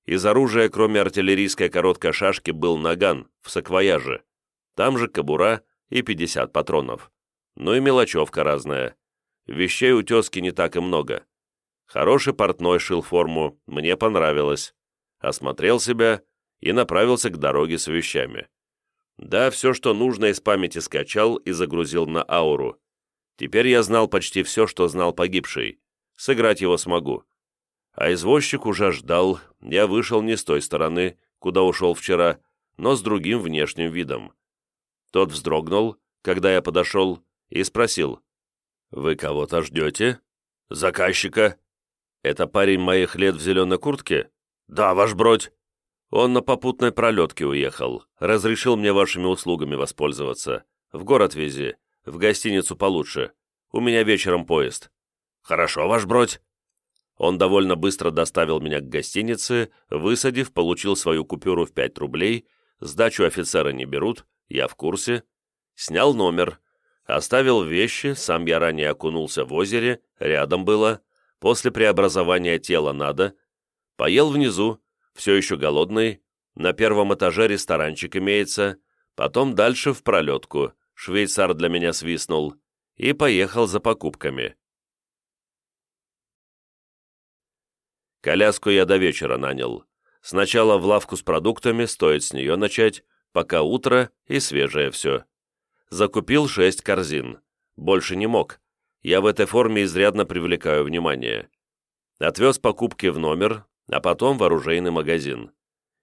Из оружия, кроме артиллерийской короткой шашки, был наган в саквояже. Там же кобура и 50 патронов. Ну и мелочевка разная. Вещей у тезки не так и много. Хороший портной шил форму, мне понравилось. Осмотрел себя и направился к дороге с вещами. Да, все, что нужно, из памяти скачал и загрузил на ауру. Теперь я знал почти все, что знал погибший. Сыграть его смогу. А извозчик уже ждал, я вышел не с той стороны, куда ушел вчера, но с другим внешним видом. Тот вздрогнул, когда я подошел, и спросил. «Вы кого-то ждете?» «Заказчика». «Это парень моих лет в зеленой куртке?» «Да, ваш бродь». Он на попутной пролетке уехал. Разрешил мне вашими услугами воспользоваться. В город вези. В гостиницу получше. У меня вечером поезд». «Хорошо, ваш бродь». Он довольно быстро доставил меня к гостинице, высадив, получил свою купюру в 5 рублей, сдачу офицера не берут, я в курсе, снял номер, оставил вещи, сам я ранее окунулся в озере, рядом было, после преобразования тела надо, поел внизу, все еще голодный, на первом этаже ресторанчик имеется, потом дальше в пролетку, швейцар для меня свистнул, и поехал за покупками. Коляску я до вечера нанял. Сначала в лавку с продуктами, стоит с нее начать, пока утро и свежее все. Закупил шесть корзин. Больше не мог. Я в этой форме изрядно привлекаю внимание. Отвез покупки в номер, а потом в оружейный магазин.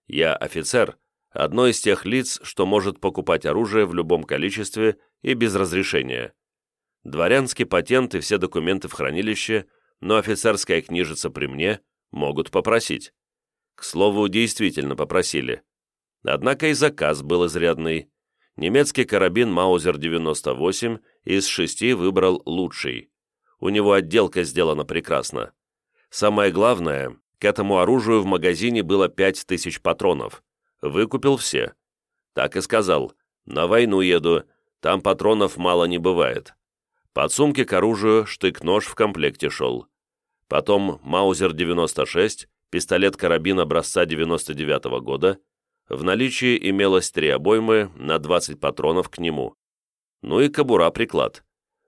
Я офицер, одно из тех лиц, что может покупать оружие в любом количестве и без разрешения. Дворянский патент и все документы в хранилище, но офицерская книжица при мне могут попросить. К слову, действительно попросили. Однако и заказ был изрядный. Немецкий карабин Маузер-98 из шести выбрал лучший. У него отделка сделана прекрасно. Самое главное, к этому оружию в магазине было 5000 патронов. Выкупил все. Так и сказал. На войну еду, там патронов мало не бывает. Под сумки к оружию штык-нож в комплекте шел. Потом Маузер-96, пистолет-карабин образца 99 -го года. В наличии имелось три обоймы на 20 патронов к нему. Ну и кобура-приклад.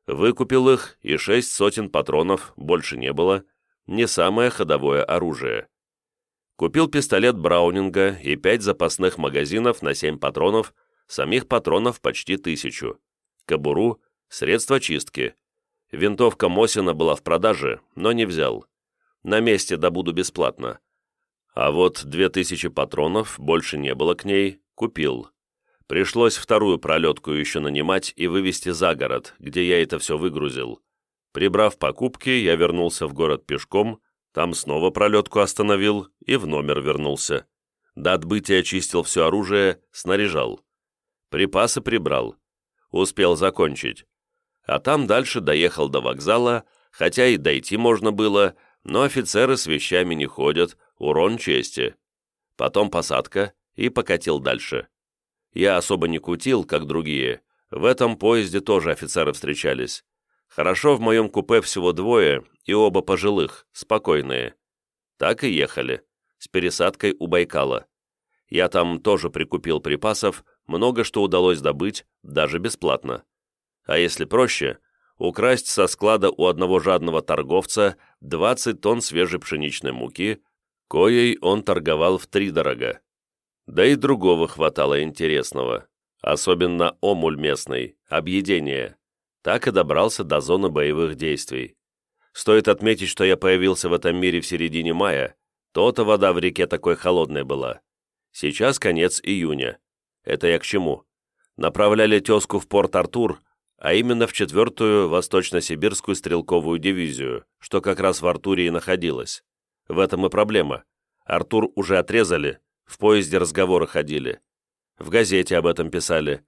Выкупил их, и шесть сотен патронов больше не было – не самое ходовое оружие. Купил пистолет Браунинга и пять запасных магазинов на 7 патронов, самих патронов почти тысячу. Кобуру, средства чистки. Винтовка Мосина была в продаже, но не взял. На месте добуду бесплатно. А вот 2000 патронов, больше не было к ней, купил. Пришлось вторую пролетку еще нанимать и вывести за город, где я это все выгрузил. Прибрав покупки, я вернулся в город пешком, там снова пролетку остановил и в номер вернулся. До отбытия чистил все оружие, снаряжал. Припасы прибрал. Успел закончить. А там дальше доехал до вокзала, хотя и дойти можно было, но офицеры с вещами не ходят, урон чести. Потом посадка и покатил дальше. Я особо не кутил, как другие. В этом поезде тоже офицеры встречались. Хорошо, в моем купе всего двое, и оба пожилых, спокойные. Так и ехали, с пересадкой у Байкала. Я там тоже прикупил припасов, много что удалось добыть, даже бесплатно. А если проще, украсть со склада у одного жадного торговца 20 тонн свежей пшеничной муки, коей он торговал в три дорога. Да и другого хватало интересного, особенно омуль местный, объедение так и добрался до зоны боевых действий. Стоит отметить, что я появился в этом мире в середине мая, то-то вода в реке такой холодной была. Сейчас конец июня. Это я к чему? Направляли тезку в порт Артур, а именно в четвертую Восточно-Сибирскую стрелковую дивизию, что как раз в Артуре и находилась. В этом и проблема. Артур уже отрезали, в поезде разговоры ходили. В газете об этом писали.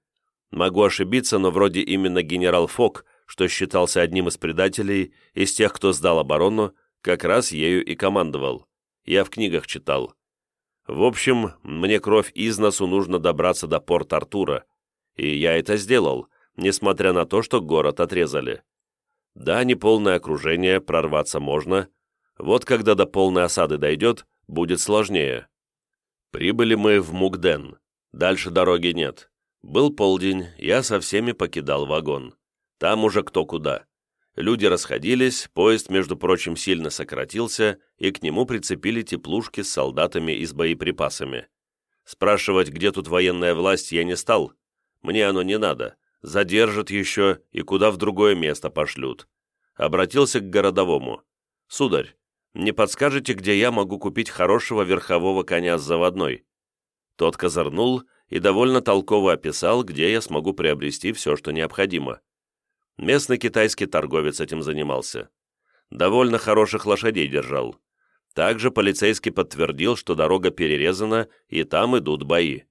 Могу ошибиться, но вроде именно генерал Фок, что считался одним из предателей, из тех, кто сдал оборону, как раз ею и командовал. Я в книгах читал. В общем, мне кровь из носу нужно добраться до порт Артура. И я это сделал, несмотря на то, что город отрезали. Да, неполное окружение, прорваться можно. Вот когда до полной осады дойдет, будет сложнее. Прибыли мы в Мукден. Дальше дороги нет. Был полдень, я со всеми покидал вагон. Там уже кто куда. Люди расходились, поезд, между прочим, сильно сократился, и к нему прицепили теплушки с солдатами и с боеприпасами. Спрашивать, где тут военная власть, я не стал. Мне оно не надо. Задержат еще и куда в другое место пошлют. Обратился к городовому. «Сударь, не подскажете, где я могу купить хорошего верхового коня с заводной?» Тот козырнул и довольно толково описал, где я смогу приобрести все, что необходимо. Местный китайский торговец этим занимался. Довольно хороших лошадей держал. Также полицейский подтвердил, что дорога перерезана, и там идут бои.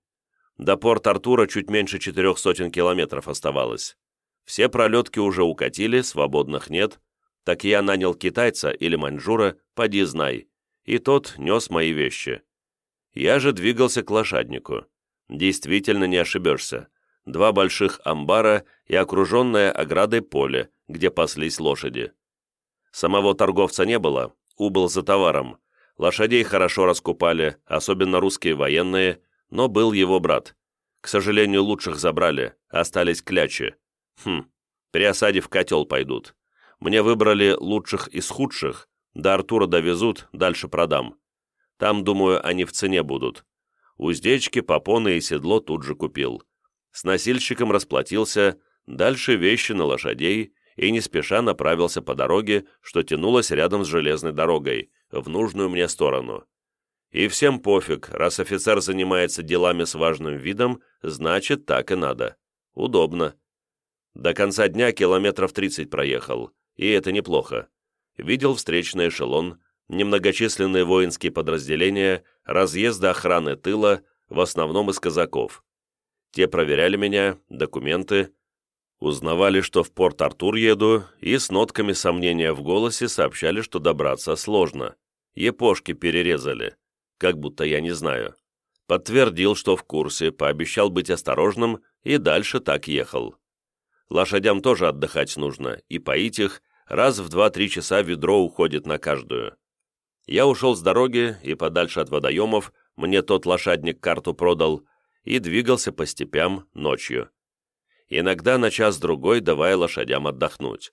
До порт Артура чуть меньше четырех сотен километров оставалось. Все пролетки уже укатили, свободных нет. Так я нанял китайца или маньчжура, поди знай, и тот нес мои вещи. Я же двигался к лошаднику. Действительно не ошибешься. Два больших амбара и окруженное оградой поле, где паслись лошади. Самого торговца не было, убыл за товаром. Лошадей хорошо раскупали, особенно русские военные, но был его брат. К сожалению, лучших забрали, остались клячи. Хм, при осаде в котел пойдут. Мне выбрали лучших из худших, до Артура довезут, дальше продам. Там, думаю, они в цене будут. Уздечки, попоны и седло тут же купил. С носильщиком расплатился, дальше вещи на лошадей и не спеша направился по дороге, что тянулась рядом с железной дорогой, в нужную мне сторону. И всем пофиг, раз офицер занимается делами с важным видом, значит, так и надо. Удобно. До конца дня километров 30 проехал, и это неплохо. Видел встречный эшелон, немногочисленные воинские подразделения, разъезды охраны тыла, в основном из казаков. Те проверяли меня, документы, узнавали, что в Порт-Артур еду, и с нотками сомнения в голосе сообщали, что добраться сложно. Епошки перерезали как будто я не знаю. Подтвердил, что в курсе, пообещал быть осторожным и дальше так ехал. Лошадям тоже отдыхать нужно, и поить их раз в два-три часа ведро уходит на каждую. Я ушел с дороги и подальше от водоемов, мне тот лошадник карту продал, и двигался по степям ночью. Иногда на час-другой давая лошадям отдохнуть.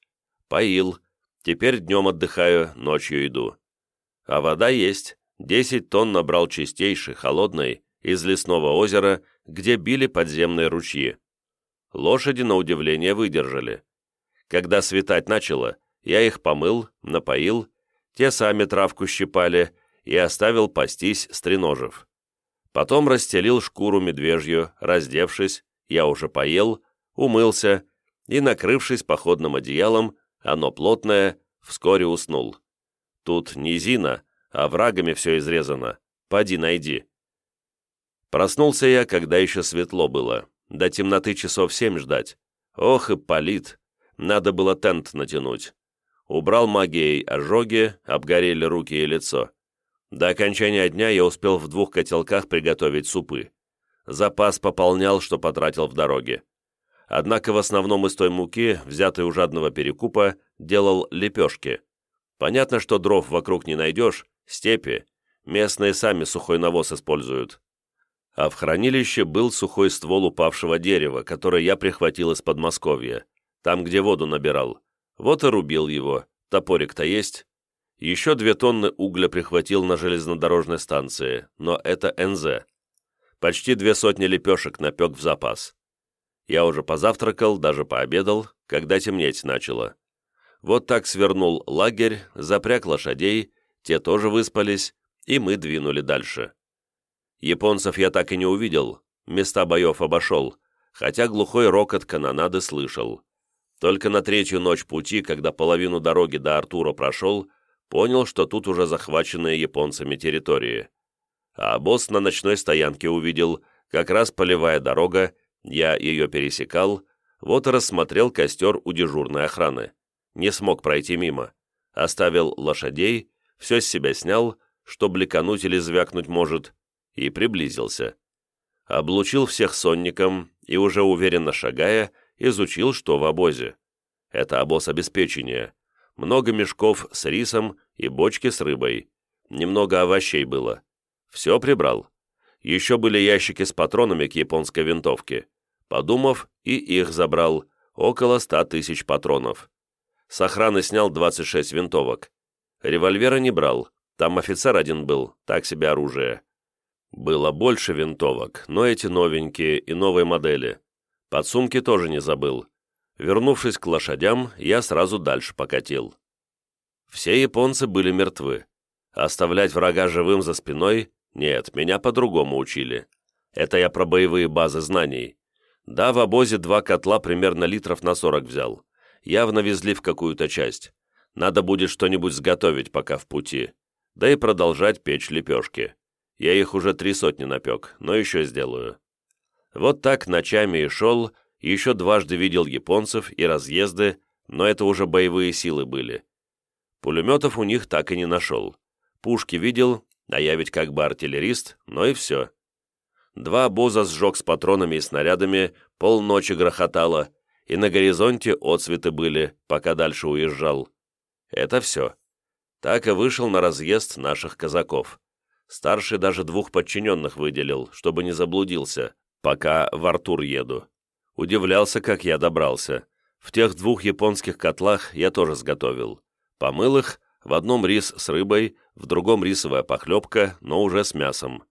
Поил, теперь днем отдыхаю, ночью иду. А вода есть, Десять тонн набрал чистейшей, холодной, из лесного озера, где били подземные ручьи. Лошади, на удивление, выдержали. Когда светать начало, я их помыл, напоил, те сами травку щипали и оставил пастись стреножев. Потом расстелил шкуру медвежью, раздевшись, я уже поел, умылся и, накрывшись походным одеялом, оно плотное, вскоре уснул. Тут низина, а врагами все изрезано. Поди найди. Проснулся я, когда еще светло было. До темноты часов семь ждать. Ох и палит. Надо было тент натянуть. Убрал магией ожоги, обгорели руки и лицо. До окончания дня я успел в двух котелках приготовить супы. Запас пополнял, что потратил в дороге. Однако в основном из той муки, взятой у жадного перекупа, делал лепешки. Понятно, что дров вокруг не найдешь, Степи. Местные сами сухой навоз используют. А в хранилище был сухой ствол упавшего дерева, который я прихватил из Подмосковья, там, где воду набирал. Вот и рубил его. Топорик-то есть. Еще две тонны угля прихватил на железнодорожной станции, но это НЗ. Почти две сотни лепешек напек в запас. Я уже позавтракал, даже пообедал, когда темнеть начало. Вот так свернул лагерь, запряг лошадей те тоже выспались, и мы двинули дальше. Японцев я так и не увидел, места боев обошел, хотя глухой рокот канонады слышал. Только на третью ночь пути, когда половину дороги до Артура прошел, понял, что тут уже захваченные японцами территории. А босс на ночной стоянке увидел, как раз полевая дорога, я ее пересекал, вот и рассмотрел костер у дежурной охраны. Не смог пройти мимо. Оставил лошадей все с себя снял, что блекануть или звякнуть может, и приблизился. Облучил всех сонником и, уже уверенно шагая, изучил, что в обозе. Это обоз обеспечения. Много мешков с рисом и бочки с рыбой. Немного овощей было. Все прибрал. Еще были ящики с патронами к японской винтовке. Подумав, и их забрал. Около ста тысяч патронов. С охраны снял 26 винтовок. Револьвера не брал, там офицер один был, так себе оружие. Было больше винтовок, но эти новенькие и новые модели. Подсумки тоже не забыл. Вернувшись к лошадям, я сразу дальше покатил. Все японцы были мертвы. Оставлять врага живым за спиной? Нет, меня по-другому учили. Это я про боевые базы знаний. Да, в обозе два котла примерно литров на 40 взял. Явно везли в какую-то часть. Надо будет что-нибудь сготовить пока в пути, да и продолжать печь лепешки. Я их уже три сотни напек, но еще сделаю. Вот так ночами и шел, еще дважды видел японцев и разъезды, но это уже боевые силы были. Пулеметов у них так и не нашел. Пушки видел, а я ведь как бы артиллерист, но и все. Два обоза сжег с патронами и снарядами, полночи грохотало, и на горизонте отцветы были, пока дальше уезжал. Это все. Так и вышел на разъезд наших казаков. Старший даже двух подчиненных выделил, чтобы не заблудился, пока в Артур еду. Удивлялся, как я добрался. В тех двух японских котлах я тоже сготовил. Помыл их, в одном рис с рыбой, в другом рисовая похлебка, но уже с мясом.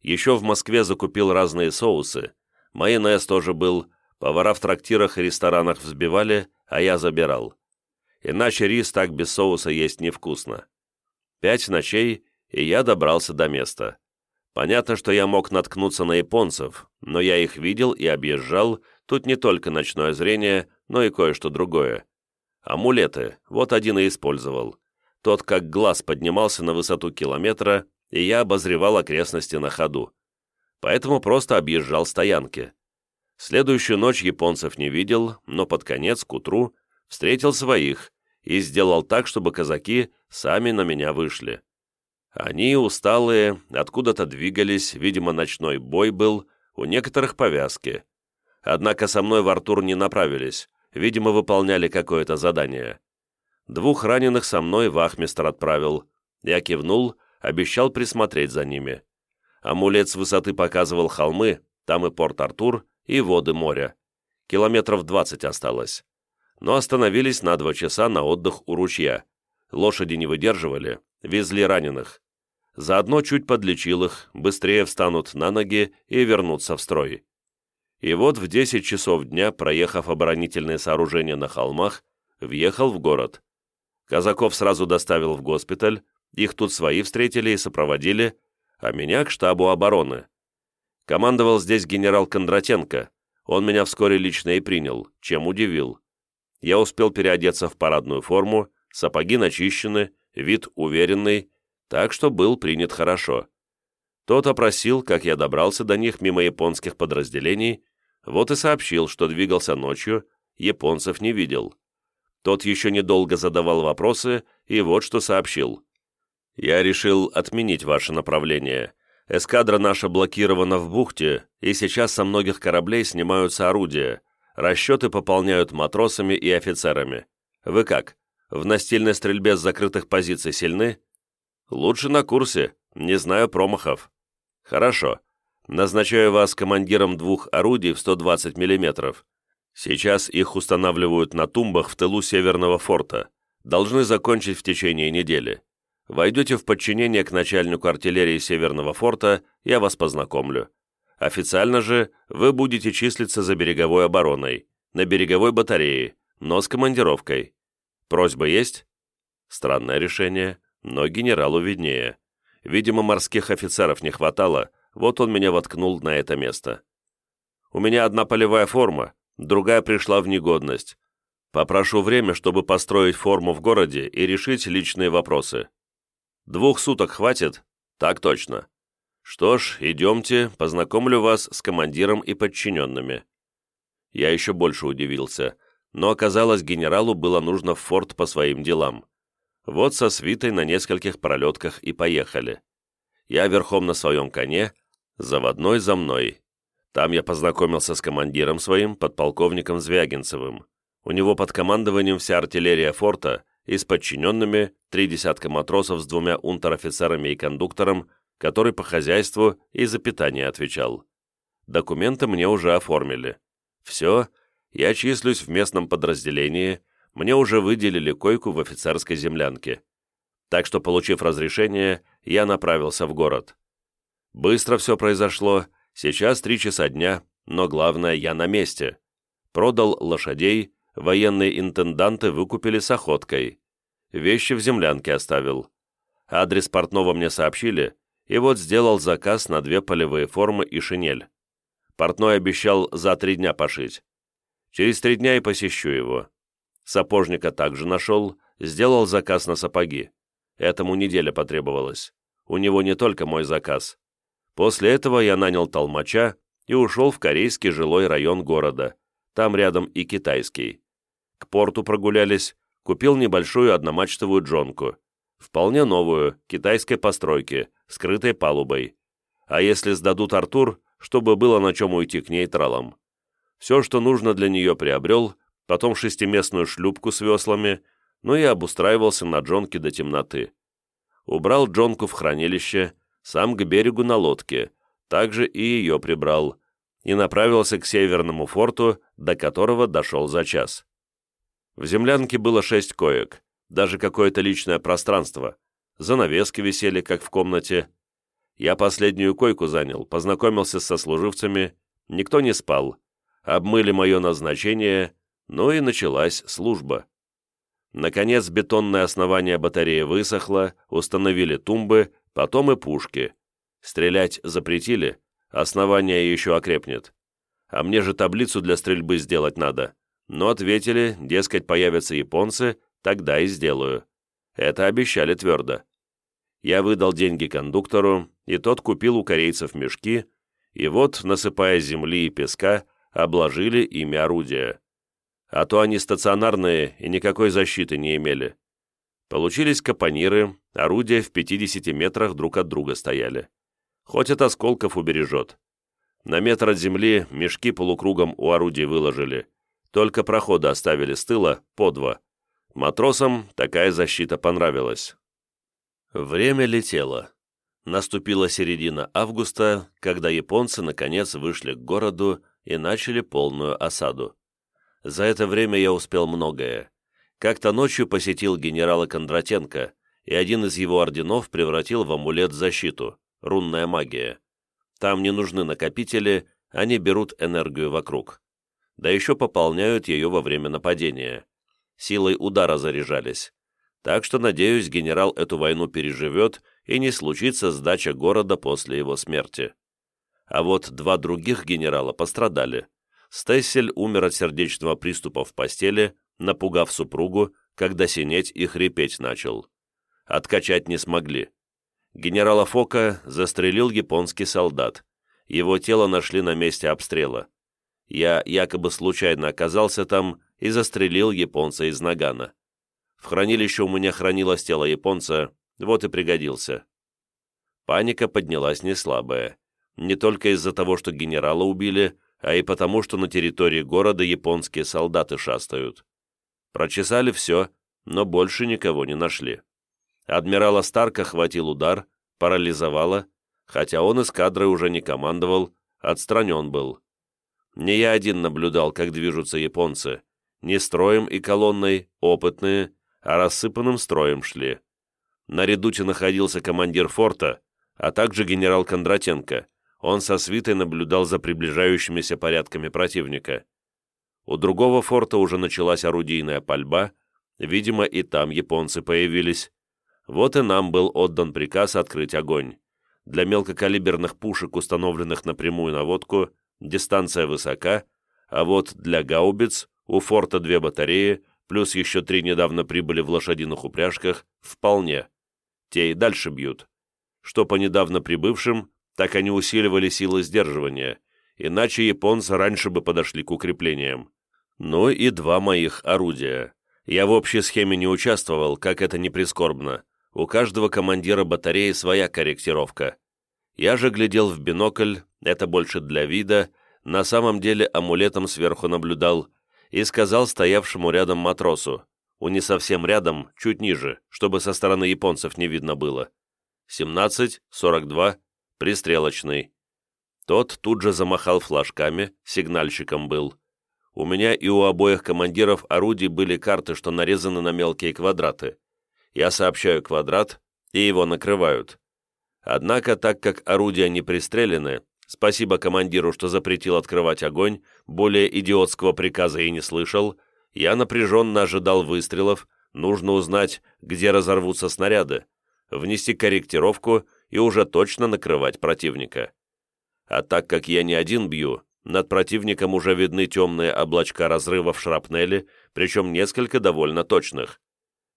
Еще в Москве закупил разные соусы. Майонез тоже был, повара в трактирах и ресторанах взбивали, а я забирал. Иначе рис так без соуса есть невкусно. Пять ночей, и я добрался до места. Понятно, что я мог наткнуться на японцев, но я их видел и объезжал, тут не только ночное зрение, но и кое-что другое. Амулеты, вот один и использовал. Тот как глаз поднимался на высоту километра, и я обозревал окрестности на ходу. Поэтому просто объезжал стоянки. Следующую ночь японцев не видел, но под конец, к утру, встретил своих и сделал так, чтобы казаки сами на меня вышли. Они, усталые, откуда-то двигались, видимо, ночной бой был, у некоторых повязки. Однако со мной в Артур не направились, видимо, выполняли какое-то задание. Двух раненых со мной вахмистр отправил. Я кивнул, обещал присмотреть за ними. Амулет с высоты показывал холмы, там и порт Артур, и воды моря. Километров двадцать осталось. Но остановились на два часа на отдых у ручья. Лошади не выдерживали, везли раненых. Заодно чуть подлечил их, быстрее встанут на ноги и вернутся в строй. И вот в 10 часов дня, проехав оборонительные сооружения на холмах, въехал в город. Казаков сразу доставил в госпиталь, их тут свои встретили и сопроводили, а меня к штабу обороны. Командовал здесь генерал Кондратенко, он меня вскоре лично и принял, чем удивил. Я успел переодеться в парадную форму, сапоги начищены, вид уверенный, так что был принят хорошо. Тот опросил, как я добрался до них мимо японских подразделений, вот и сообщил, что двигался ночью, японцев не видел. Тот еще недолго задавал вопросы, и вот что сообщил. «Я решил отменить ваше направление. Эскадра наша блокирована в бухте, и сейчас со многих кораблей снимаются орудия. Расчеты пополняют матросами и офицерами. Вы как, в настильной стрельбе с закрытых позиций сильны?» Лучше на курсе, не знаю промахов. Хорошо. Назначаю вас командиром двух орудий в 120 мм. Сейчас их устанавливают на тумбах в тылу Северного форта. Должны закончить в течение недели. Войдете в подчинение к начальнику артиллерии Северного форта, я вас познакомлю. Официально же вы будете числиться за береговой обороной, на береговой батарее, но с командировкой. Просьба есть? Странное решение но генералу виднее. Видимо, морских офицеров не хватало, вот он меня воткнул на это место. У меня одна полевая форма, другая пришла в негодность. Попрошу время, чтобы построить форму в городе и решить личные вопросы. Двух суток хватит? Так точно. Что ж, идемте, познакомлю вас с командиром и подчиненными. Я еще больше удивился, но оказалось, генералу было нужно в форт по своим делам. Вот со свитой на нескольких пролетках и поехали. Я верхом на своем коне, заводной за мной. Там я познакомился с командиром своим, подполковником Звягинцевым. У него под командованием вся артиллерия форта и с подчиненными три десятка матросов с двумя унтер-офицерами и кондуктором, который по хозяйству и за питание отвечал. Документы мне уже оформили. Все, я числюсь в местном подразделении, мне уже выделили койку в офицерской землянке. Так что, получив разрешение, я направился в город. Быстро все произошло, сейчас три часа дня, но главное, я на месте. Продал лошадей, военные интенданты выкупили с охоткой. Вещи в землянке оставил. Адрес портного мне сообщили, и вот сделал заказ на две полевые формы и шинель. Портной обещал за три дня пошить. Через три дня и посещу его. Сапожника также нашел, сделал заказ на сапоги. Этому неделя потребовалась. У него не только мой заказ. После этого я нанял толмача и ушел в корейский жилой район города. Там рядом и китайский. К порту прогулялись, купил небольшую одномачтовую джонку. Вполне новую, китайской постройки, скрытой палубой. А если сдадут Артур, чтобы было на чем уйти к нейтралам. Все, что нужно для нее приобрел, потом шестиместную шлюпку с веслами, ну и обустраивался на джонке до темноты. Убрал джонку в хранилище, сам к берегу на лодке, также и ее прибрал, и направился к северному форту, до которого дошел за час. В землянке было шесть коек, даже какое-то личное пространство. Занавески висели, как в комнате. Я последнюю койку занял, познакомился с сослуживцами, никто не спал. Обмыли мое назначение, Ну и началась служба. Наконец бетонное основание батареи высохло, установили тумбы, потом и пушки. Стрелять запретили, основание еще окрепнет. А мне же таблицу для стрельбы сделать надо. Но ответили, дескать, появятся японцы, тогда и сделаю. Это обещали твердо. Я выдал деньги кондуктору, и тот купил у корейцев мешки, и вот, насыпая земли и песка, обложили ими орудия. А то они стационарные и никакой защиты не имели. Получились капониры, орудия в 50 метрах друг от друга стояли. Хоть от осколков убережет. На метр от земли мешки полукругом у орудий выложили. Только проходы оставили с тыла по два. Матросам такая защита понравилась. Время летело. Наступила середина августа, когда японцы наконец вышли к городу и начали полную осаду. За это время я успел многое. Как-то ночью посетил генерала Кондратенко, и один из его орденов превратил в амулет защиту, рунная магия. Там не нужны накопители, они берут энергию вокруг. Да еще пополняют ее во время нападения. Силой удара заряжались. Так что, надеюсь, генерал эту войну переживет и не случится сдача города после его смерти. А вот два других генерала пострадали. Стессель умер от сердечного приступа в постели, напугав супругу, когда синеть и хрипеть начал. Откачать не смогли. Генерала Фока застрелил японский солдат. Его тело нашли на месте обстрела. Я якобы случайно оказался там и застрелил японца из нагана. В хранилище у меня хранилось тело японца, вот и пригодился. Паника поднялась не слабая. Не только из-за того, что генерала убили, а и потому, что на территории города японские солдаты шастают. Прочесали все, но больше никого не нашли. Адмирала Старка хватил удар, парализовало, хотя он эскадрой уже не командовал, отстранен был. Не я один наблюдал, как движутся японцы. Не строем и колонной, опытные, а рассыпанным строем шли. На редуте находился командир форта, а также генерал Кондратенко, он со свитой наблюдал за приближающимися порядками противника. У другого форта уже началась орудийная пальба, видимо, и там японцы появились. Вот и нам был отдан приказ открыть огонь. Для мелкокалиберных пушек, установленных напрямую на водку, дистанция высока, а вот для гаубиц у форта две батареи, плюс еще три недавно прибыли в лошадиных упряжках, вполне. Те и дальше бьют. Что по недавно прибывшим, так они усиливали силы сдерживания, иначе японцы раньше бы подошли к укреплениям. Ну и два моих орудия. Я в общей схеме не участвовал, как это не прискорбно. У каждого командира батареи своя корректировка. Я же глядел в бинокль, это больше для вида, на самом деле амулетом сверху наблюдал, и сказал стоявшему рядом матросу, у не совсем рядом, чуть ниже, чтобы со стороны японцев не видно было. 17, 42, Пристрелочный. Тот тут же замахал флажками, сигнальщиком был. У меня и у обоих командиров орудий были карты, что нарезаны на мелкие квадраты. Я сообщаю квадрат, и его накрывают. Однако, так как орудия не пристрелены, спасибо командиру, что запретил открывать огонь, более идиотского приказа и не слышал, я напряженно ожидал выстрелов, нужно узнать, где разорвутся снаряды, внести корректировку и уже точно накрывать противника. А так как я не один бью, над противником уже видны темные облачка разрывов шрапнели, причем несколько довольно точных.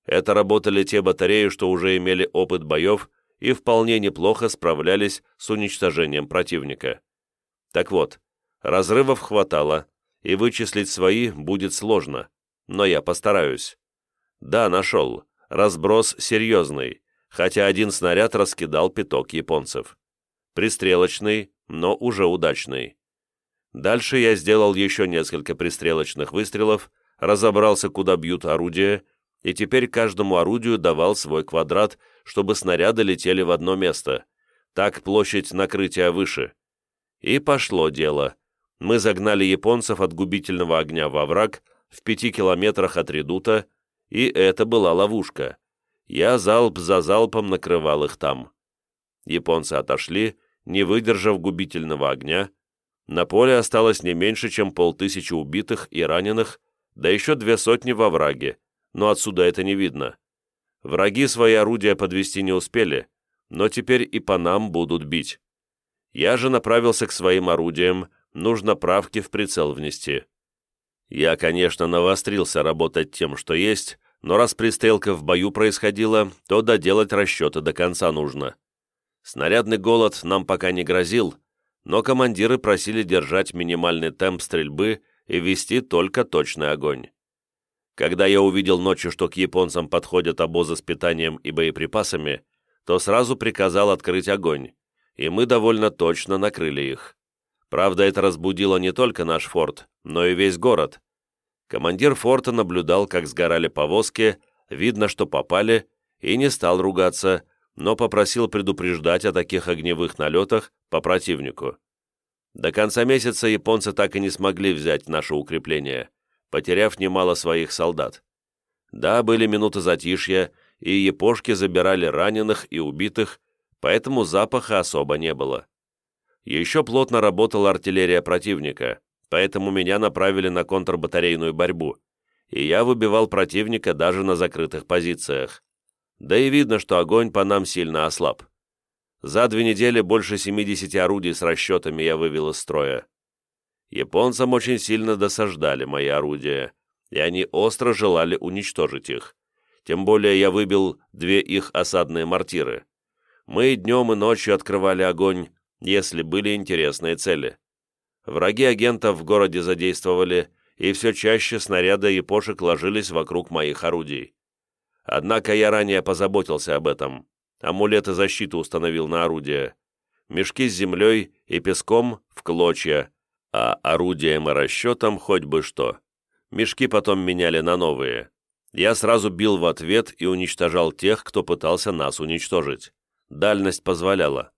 Это работали те батареи, что уже имели опыт боев и вполне неплохо справлялись с уничтожением противника. Так вот, разрывов хватало, и вычислить свои будет сложно, но я постараюсь. Да, нашел. Разброс серьезный, хотя один снаряд раскидал пяток японцев. Пристрелочный, но уже удачный. Дальше я сделал еще несколько пристрелочных выстрелов, разобрался, куда бьют орудия, и теперь каждому орудию давал свой квадрат, чтобы снаряды летели в одно место. Так площадь накрытия выше. И пошло дело. Мы загнали японцев от губительного огня во враг в пяти километрах от редута, и это была ловушка. Я залп за залпом накрывал их там. Японцы отошли, не выдержав губительного огня. На поле осталось не меньше, чем полтысячи убитых и раненых, да еще две сотни во враге, но отсюда это не видно. Враги свои орудия подвести не успели, но теперь и по нам будут бить. Я же направился к своим орудиям, нужно правки в прицел внести. Я, конечно, навострился работать тем, что есть, но раз пристрелка в бою происходила, то доделать расчеты до конца нужно. Снарядный голод нам пока не грозил, но командиры просили держать минимальный темп стрельбы и вести только точный огонь. Когда я увидел ночью, что к японцам подходят обозы с питанием и боеприпасами, то сразу приказал открыть огонь, и мы довольно точно накрыли их. Правда, это разбудило не только наш форт, но и весь город. Командир форта наблюдал, как сгорали повозки, видно, что попали, и не стал ругаться, но попросил предупреждать о таких огневых налетах по противнику. До конца месяца японцы так и не смогли взять наше укрепление, потеряв немало своих солдат. Да, были минуты затишья, и япошки забирали раненых и убитых, поэтому запаха особо не было. Еще плотно работала артиллерия противника, поэтому меня направили на контрбатарейную борьбу, и я выбивал противника даже на закрытых позициях. Да и видно, что огонь по нам сильно ослаб. За две недели больше 70 орудий с расчетами я вывел из строя. Японцам очень сильно досаждали мои орудия, и они остро желали уничтожить их. Тем более я выбил две их осадные мортиры. Мы днем и ночью открывали огонь, если были интересные цели. Враги агентов в городе задействовали, и все чаще снаряды и пошек ложились вокруг моих орудий. Однако я ранее позаботился об этом. Амулеты защиты установил на орудие. Мешки с землей и песком в клочья, а орудием и расчетом хоть бы что. Мешки потом меняли на новые. Я сразу бил в ответ и уничтожал тех, кто пытался нас уничтожить. Дальность позволяла.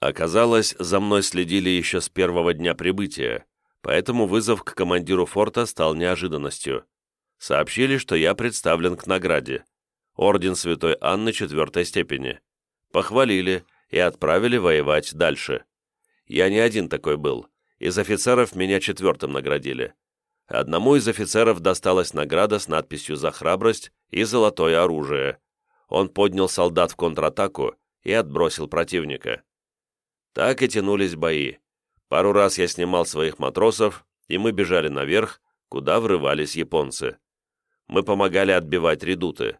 Оказалось, за мной следили еще с первого дня прибытия, поэтому вызов к командиру форта стал неожиданностью. Сообщили, что я представлен к награде. Орден Святой Анны четвертой степени. Похвалили и отправили воевать дальше. Я не один такой был. Из офицеров меня четвертым наградили. Одному из офицеров досталась награда с надписью «За храбрость» и «Золотое оружие». Он поднял солдат в контратаку и отбросил противника. Так и тянулись бои. Пару раз я снимал своих матросов, и мы бежали наверх, куда врывались японцы. Мы помогали отбивать редуты.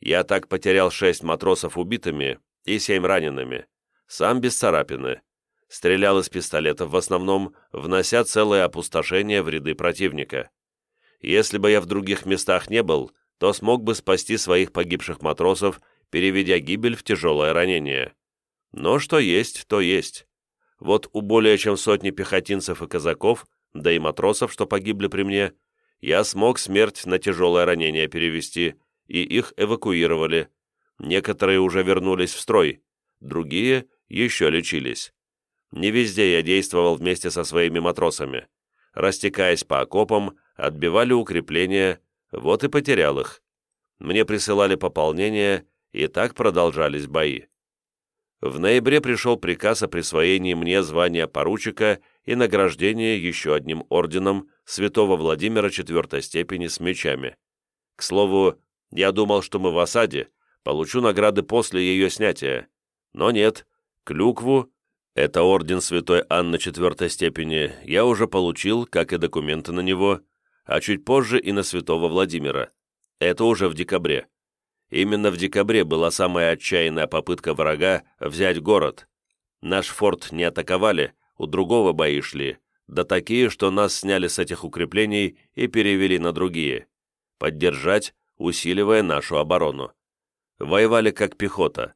Я так потерял шесть матросов убитыми и семь ранеными. Сам без царапины. Стрелял из пистолетов в основном, внося целое опустошение в ряды противника. Если бы я в других местах не был, то смог бы спасти своих погибших матросов, переведя гибель в тяжелое ранение. Но что есть, то есть. Вот у более чем сотни пехотинцев и казаков, да и матросов, что погибли при мне, я смог смерть на тяжелое ранение перевести, и их эвакуировали. Некоторые уже вернулись в строй, другие еще лечились. Не везде я действовал вместе со своими матросами. Растекаясь по окопам, отбивали укрепления, вот и потерял их. Мне присылали пополнение, и так продолжались бои. В ноябре пришел приказ о присвоении мне звания поручика и награждении еще одним орденом святого Владимира четвертой степени с мечами. К слову, я думал, что мы в осаде, получу награды после ее снятия. Но нет, клюкву, это орден святой Анны четвертой степени, я уже получил, как и документы на него, а чуть позже и на святого Владимира. Это уже в декабре. Именно в декабре была самая отчаянная попытка врага взять город. Наш форт не атаковали, у другого бои шли, да такие, что нас сняли с этих укреплений и перевели на другие. Поддержать, усиливая нашу оборону. Воевали как пехота.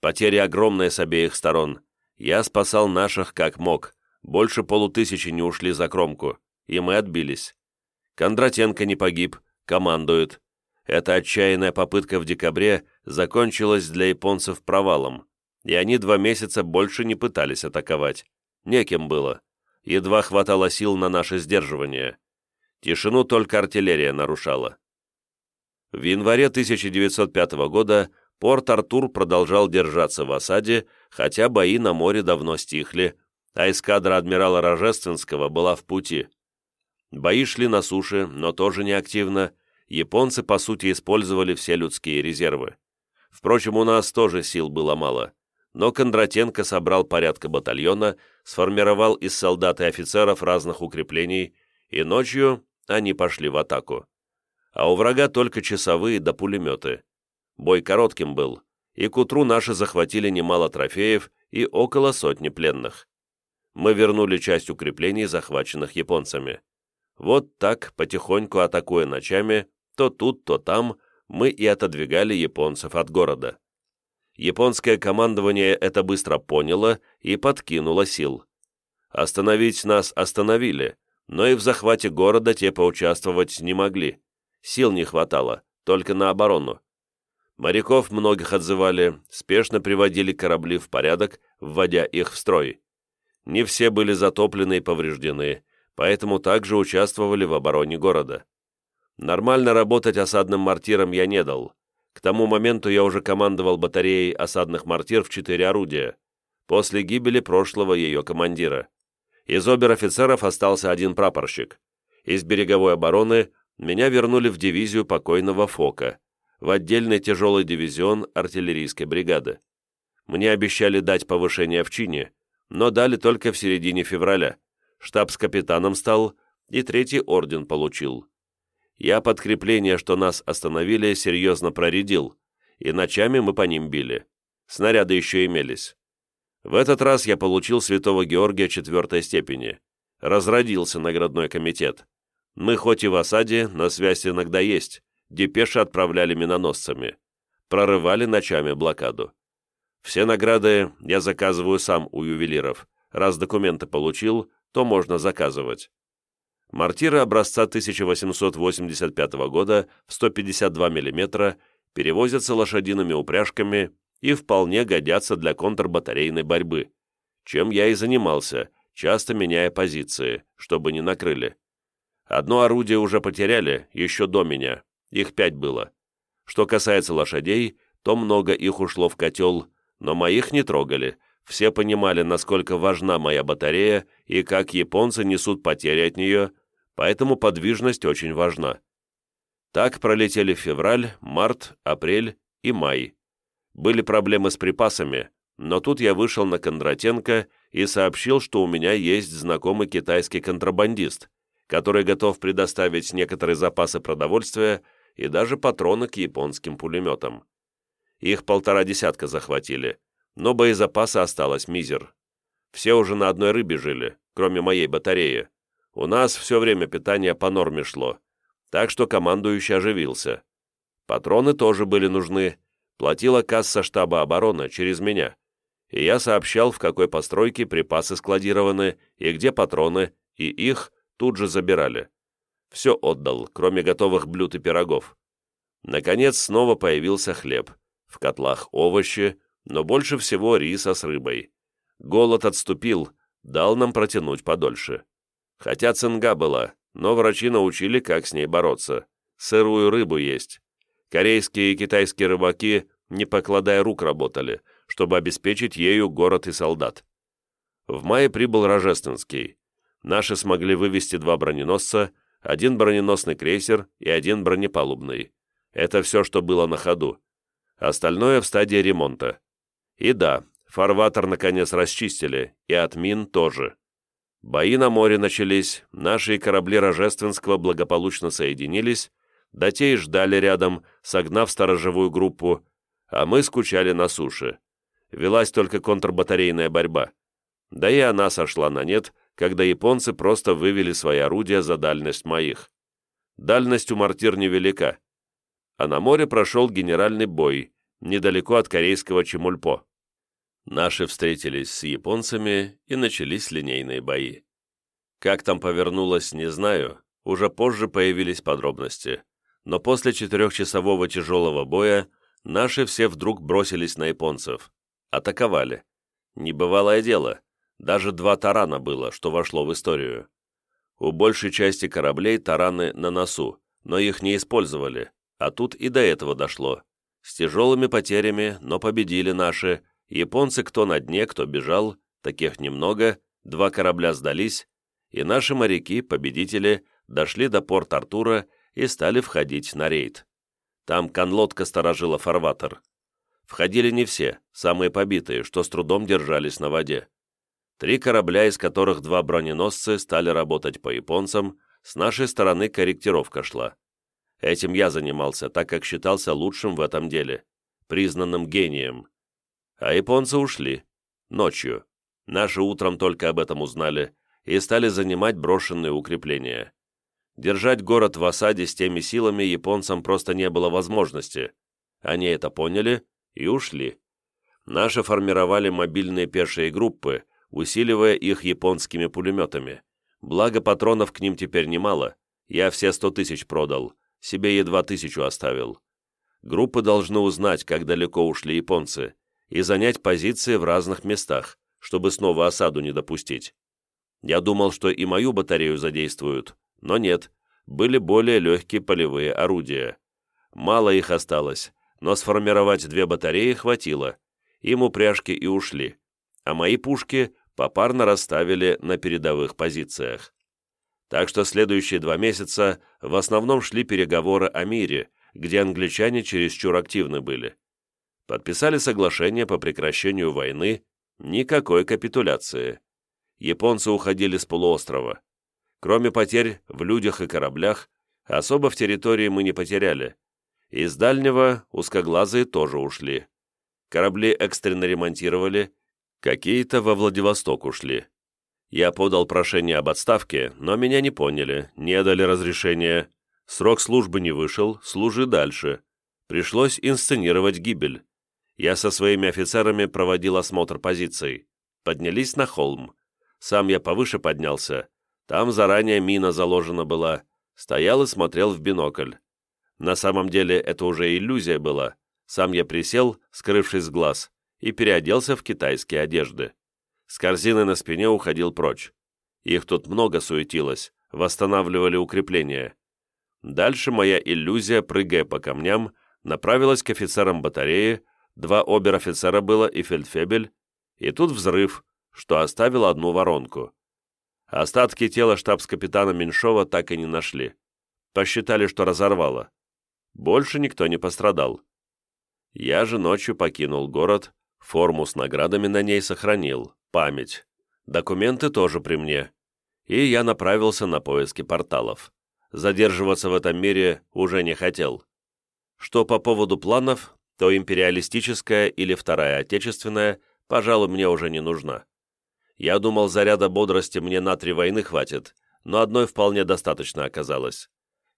Потери огромные с обеих сторон. Я спасал наших как мог. Больше полутысячи не ушли за кромку, и мы отбились. Кондратенко не погиб, командует. Эта отчаянная попытка в декабре закончилась для японцев провалом, и они два месяца больше не пытались атаковать. Неким было. Едва хватало сил на наше сдерживание. Тишину только артиллерия нарушала. В январе 1905 года порт Артур продолжал держаться в осаде, хотя бои на море давно стихли, а эскадра адмирала Рожественского была в пути. Бои шли на суше, но тоже неактивно. Японцы, по сути, использовали все людские резервы. Впрочем, у нас тоже сил было мало. Но Кондратенко собрал порядка батальона, сформировал из солдат и офицеров разных укреплений, и ночью они пошли в атаку. А у врага только часовые да пулеметы. Бой коротким был, и к утру наши захватили немало трофеев и около сотни пленных. Мы вернули часть укреплений, захваченных японцами. Вот так, потихоньку атакуя ночами, то тут, то там, мы и отодвигали японцев от города. Японское командование это быстро поняло и подкинуло сил. Остановить нас остановили, но и в захвате города те поучаствовать не могли. Сил не хватало, только на оборону. Моряков многих отзывали, спешно приводили корабли в порядок, вводя их в строй. Не все были затоплены и повреждены, поэтому также участвовали в обороне города. Нормально работать осадным мортиром я не дал. К тому моменту я уже командовал батареей осадных мортир в четыре орудия, после гибели прошлого ее командира. Из обер-офицеров остался один прапорщик. Из береговой обороны меня вернули в дивизию покойного Фока, в отдельный тяжелый дивизион артиллерийской бригады. Мне обещали дать повышение в чине, но дали только в середине февраля. Штабс-капитаном стал и третий орден получил. Я подкрепление, что нас остановили, серьезно проредил, и ночами мы по ним били. Снаряды еще имелись. В этот раз я получил святого Георгия четвертой степени. Разродился наградной комитет. Мы хоть и в осаде, но связь иногда есть. Депеши отправляли миноносцами. Прорывали ночами блокаду. Все награды я заказываю сам у ювелиров. Раз документы получил, то можно заказывать. Мортиры образца 1885 года в 152 мм перевозятся лошадиными упряжками и вполне годятся для контрбатарейной борьбы, чем я и занимался, часто меняя позиции, чтобы не накрыли. Одно орудие уже потеряли, еще до меня, их пять было. Что касается лошадей, то много их ушло в котел, но моих не трогали. Все понимали, насколько важна моя батарея и как японцы несут потери от нее, поэтому подвижность очень важна. Так пролетели февраль, март, апрель и май. Были проблемы с припасами, но тут я вышел на Кондратенко и сообщил, что у меня есть знакомый китайский контрабандист, который готов предоставить некоторые запасы продовольствия и даже патроны к японским пулеметам. Их полтора десятка захватили, но боезапаса осталось мизер. Все уже на одной рыбе жили, кроме моей батареи. У нас все время питание по норме шло, так что командующий оживился. Патроны тоже были нужны, платила касса штаба обороны через меня, и я сообщал, в какой постройке припасы складированы и где патроны, и их тут же забирали. Все отдал, кроме готовых блюд и пирогов. Наконец снова появился хлеб – в котлах овощи, но больше всего риса с рыбой. Голод отступил, дал нам протянуть подольше. Хотя цинга была, но врачи научили, как с ней бороться. Сырую рыбу есть. Корейские и китайские рыбаки, не покладая рук, работали, чтобы обеспечить ею город и солдат. В мае прибыл Рожественский. Наши смогли вывести два броненосца, один броненосный крейсер и один бронепалубный. Это все, что было на ходу. Остальное в стадии ремонта. И да, фарватер наконец расчистили, и от мин тоже. Бои на море начались, наши корабли Рожественского благополучно соединились, да те и ждали рядом, согнав сторожевую группу, а мы скучали на суше. Велась только контрбатарейная борьба. Да и она сошла на нет, когда японцы просто вывели свои орудия за дальность моих. Дальность у мортир невелика, а на море прошел генеральный бой, недалеко от корейского Чемульпо. Наши встретились с японцами и начались линейные бои. Как там повернулось, не знаю, уже позже появились подробности. Но после четырехчасового тяжелого боя наши все вдруг бросились на японцев. Атаковали. Небывалое дело. Даже два тарана было, что вошло в историю. У большей части кораблей тараны на носу, но их не использовали, а тут и до этого дошло. С тяжелыми потерями, но победили наши. Японцы кто на дне, кто бежал, таких немного, два корабля сдались, и наши моряки, победители, дошли до порт Артура и стали входить на рейд. Там конлодка сторожила фарватер. Входили не все, самые побитые, что с трудом держались на воде. Три корабля, из которых два броненосцы, стали работать по японцам, с нашей стороны корректировка шла. Этим я занимался, так как считался лучшим в этом деле, признанным гением. А японцы ушли. Ночью. Наши утром только об этом узнали и стали занимать брошенные укрепления. Держать город в осаде с теми силами японцам просто не было возможности. Они это поняли и ушли. Наши формировали мобильные пешие группы, усиливая их японскими пулеметами. Благо патронов к ним теперь немало. Я все сто тысяч продал, себе едва тысячу оставил. Группы должны узнать, как далеко ушли японцы, и занять позиции в разных местах, чтобы снова осаду не допустить. Я думал, что и мою батарею задействуют, но нет, были более легкие полевые орудия. Мало их осталось, но сформировать две батареи хватило. Им упряжки и ушли, а мои пушки попарно расставили на передовых позициях. Так что следующие два месяца в основном шли переговоры о мире, где англичане чересчур активны были. Подписали соглашение по прекращению войны, никакой капитуляции. Японцы уходили с полуострова. Кроме потерь в людях и кораблях, особо в территории мы не потеряли. Из дальнего узкоглазые тоже ушли. Корабли экстренно ремонтировали, какие-то во Владивосток ушли. Я подал прошение об отставке, но меня не поняли, не дали разрешения. Срок службы не вышел, служи дальше. Пришлось инсценировать гибель. Я со своими офицерами проводил осмотр позиций. Поднялись на холм. Сам я повыше поднялся. Там заранее мина заложена была. Стоял и смотрел в бинокль. На самом деле это уже иллюзия была. Сам я присел, скрывшись с глаз, и переоделся в китайские одежды. С корзины на спине уходил прочь. Их тут много суетилось, восстанавливали укрепления. Дальше моя иллюзия, прыгая по камням, направилась к офицерам батареи, два обер-офицера было и фельдфебель, и тут взрыв, что оставил одну воронку. Остатки тела штабс-капитана Меньшова так и не нашли. Посчитали, что разорвало. Больше никто не пострадал. Я же ночью покинул город, форму с наградами на ней сохранил, память. Документы тоже при мне. И я направился на поиски порталов. Задерживаться в этом мире уже не хотел. Что по поводу планов, то империалистическая или Вторая Отечественная, пожалуй, мне уже не нужна. Я думал, заряда бодрости мне на три войны хватит, но одной вполне достаточно оказалось.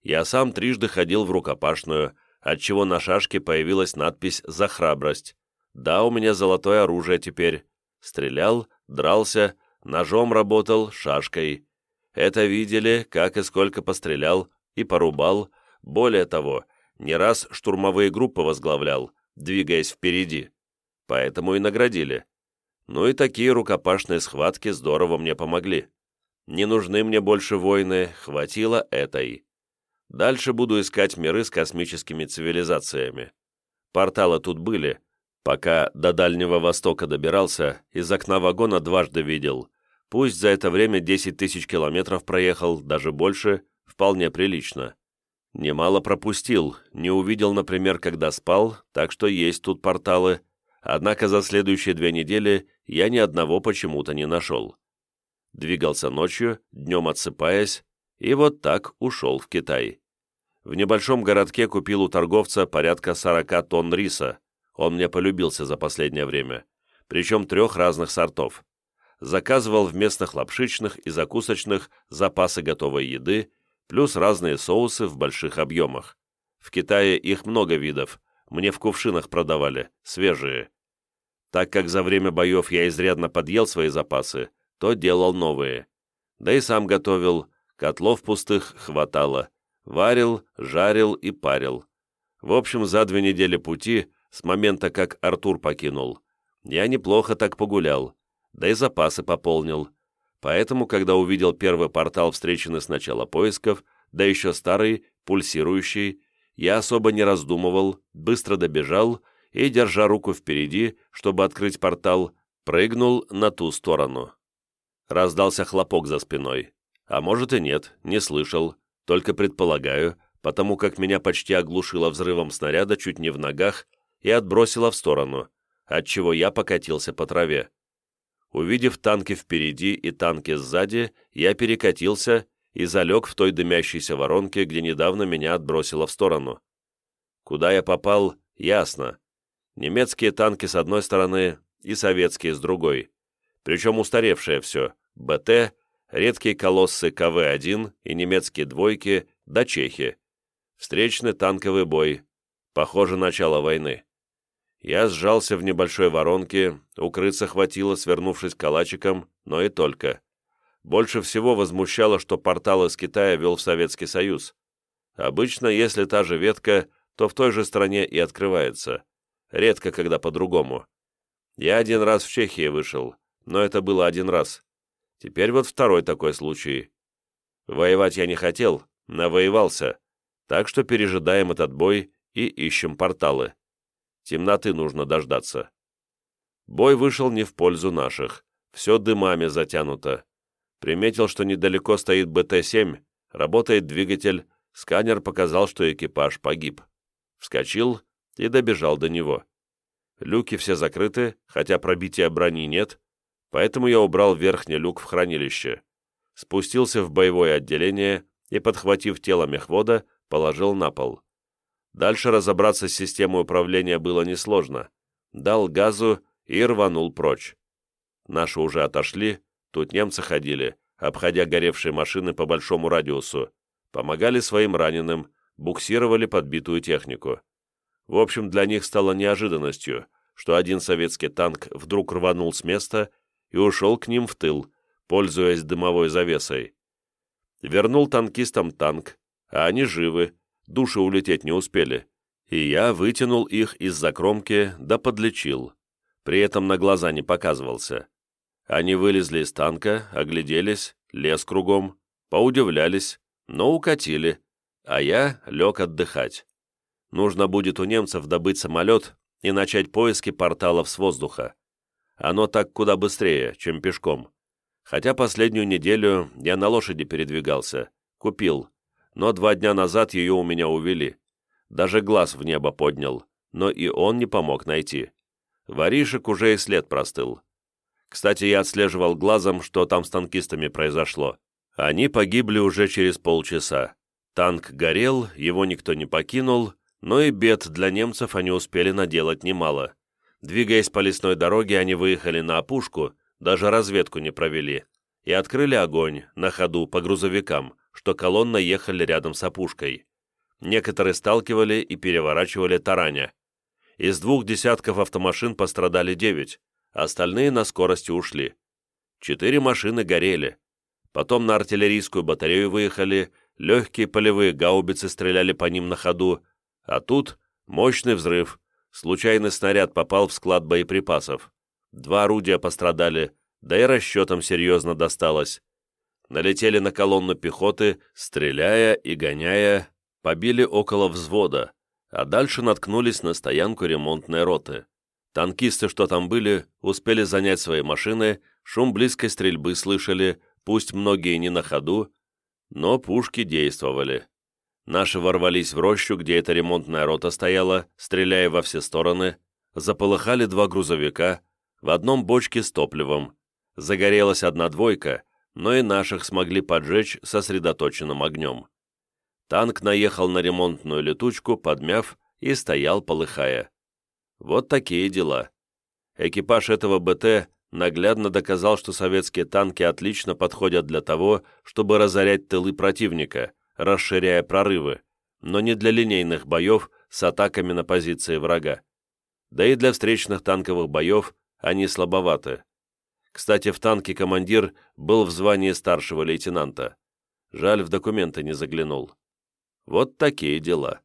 Я сам трижды ходил в рукопашную, отчего на шашке появилась надпись «За храбрость». Да, у меня золотое оружие теперь, Стрелял, дрался, ножом работал, шашкой. Это видели, как и сколько пострелял и порубал. Более того, не раз штурмовые группы возглавлял, двигаясь впереди. Поэтому и наградили. Ну и такие рукопашные схватки здорово мне помогли. Не нужны мне больше войны, хватило этой. Дальше буду искать миры с космическими цивилизациями. Порталы тут были, Пока до Дальнего Востока добирался, из окна вагона дважды видел. Пусть за это время 10 тысяч километров проехал, даже больше, вполне прилично. Немало пропустил, не увидел, например, когда спал, так что есть тут порталы, однако за следующие две недели я ни одного почему-то не нашел. Двигался ночью, днем отсыпаясь, и вот так ушел в Китай. В небольшом городке купил у торговца порядка 40 тонн риса, он мне полюбился за последнее время, причем трех разных сортов. Заказывал в местных лапшичных и закусочных запасы готовой еды, плюс разные соусы в больших объемах. В Китае их много видов, мне в кувшинах продавали, свежие. Так как за время боев я изрядно подъел свои запасы, то делал новые. Да и сам готовил, котлов пустых хватало. Варил, жарил и парил. В общем, за две недели пути с момента, как Артур покинул. Я неплохо так погулял, да и запасы пополнил. Поэтому, когда увидел первый портал, встреченный с начала поисков, да еще старый, пульсирующий, я особо не раздумывал, быстро добежал и, держа руку впереди, чтобы открыть портал, прыгнул на ту сторону. Раздался хлопок за спиной. А может и нет, не слышал. Только предполагаю, потому как меня почти оглушило взрывом снаряда чуть не в ногах и отбросило в сторону, отчего я покатился по траве. Увидев танки впереди и танки сзади, я перекатился и залег в той дымящейся воронке, где недавно меня отбросило в сторону. Куда я попал, ясно. Немецкие танки с одной стороны и советские с другой. Причем устаревшее все. БТ, редкие колоссы КВ-1 и немецкие двойки, да чехи. Встречный танковый бой. Похоже, начало войны. Я сжался в небольшой воронке, укрыться хватило, свернувшись калачиком, но и только. Больше всего возмущало, что портал из Китая вел в Советский Союз. Обычно, если та же ветка, то в той же стране и открывается. Редко, когда по-другому. Я один раз в Чехии вышел, но это было один раз. Теперь вот второй такой случай. Воевать я не хотел, навоевался, так что пережидаем этот бой и ищем порталы. Темноты нужно дождаться. Бой вышел не в пользу наших. Все дымами затянуто. Приметил, что недалеко стоит БТ-7, работает двигатель, сканер показал, что экипаж погиб. Вскочил и добежал до него. Люки все закрыты, хотя пробития брони нет, поэтому я убрал верхний люк в хранилище. Спустился в боевое отделение и, подхватив тело мехвода, положил на пол. Дальше разобраться с системой управления было несложно. Дал газу и рванул прочь. Наши уже отошли, тут немцы ходили, обходя горевшие машины по большому радиусу, помогали своим раненым, буксировали подбитую технику. В общем, для них стало неожиданностью, что один советский танк вдруг рванул с места и ушел к ним в тыл, пользуясь дымовой завесой. Вернул танкистам танк, а они живы, души улететь не успели, и я вытянул их из-за кромки да подлечил. При этом на глаза не показывался. Они вылезли из танка, огляделись, лес кругом, поудивлялись, но укатили, а я лег отдыхать. Нужно будет у немцев добыть самолет и начать поиски порталов с воздуха. Оно так куда быстрее, чем пешком. Хотя последнюю неделю я на лошади передвигался, купил, но два дня назад ее у меня увели. Даже глаз в небо поднял, но и он не помог найти. Воришек уже и след простыл. Кстати, я отслеживал глазом, что там с танкистами произошло. Они погибли уже через полчаса. Танк горел, его никто не покинул, но и бед для немцев они успели наделать немало. Двигаясь по лесной дороге, они выехали на опушку, даже разведку не провели, и открыли огонь на ходу по грузовикам, что колонна ехали рядом с опушкой. Некоторые сталкивали и переворачивали тараня. Из двух десятков автомашин пострадали девять, остальные на скорости ушли. Четыре машины горели. Потом на артиллерийскую батарею выехали, легкие полевые гаубицы стреляли по ним на ходу, а тут мощный взрыв. Случайный снаряд попал в склад боеприпасов. Два орудия пострадали, да и расчетам серьезно досталось налетели на колонну пехоты, стреляя и гоняя, побили около взвода, а дальше наткнулись на стоянку ремонтной роты. Танкисты, что там были, успели занять свои машины, шум близкой стрельбы слышали, пусть многие не на ходу, но пушки действовали. Наши ворвались в рощу, где эта ремонтная рота стояла, стреляя во все стороны, заполыхали два грузовика, в одном бочке с топливом. Загорелась одна двойка, но и наших смогли поджечь сосредоточенным огнем. Танк наехал на ремонтную летучку, подмяв, и стоял, полыхая. Вот такие дела. Экипаж этого БТ наглядно доказал, что советские танки отлично подходят для того, чтобы разорять тылы противника, расширяя прорывы, но не для линейных боев с атаками на позиции врага. Да и для встречных танковых боев они слабоваты. Кстати, в танке командир был в звании старшего лейтенанта. Жаль, в документы не заглянул. Вот такие дела.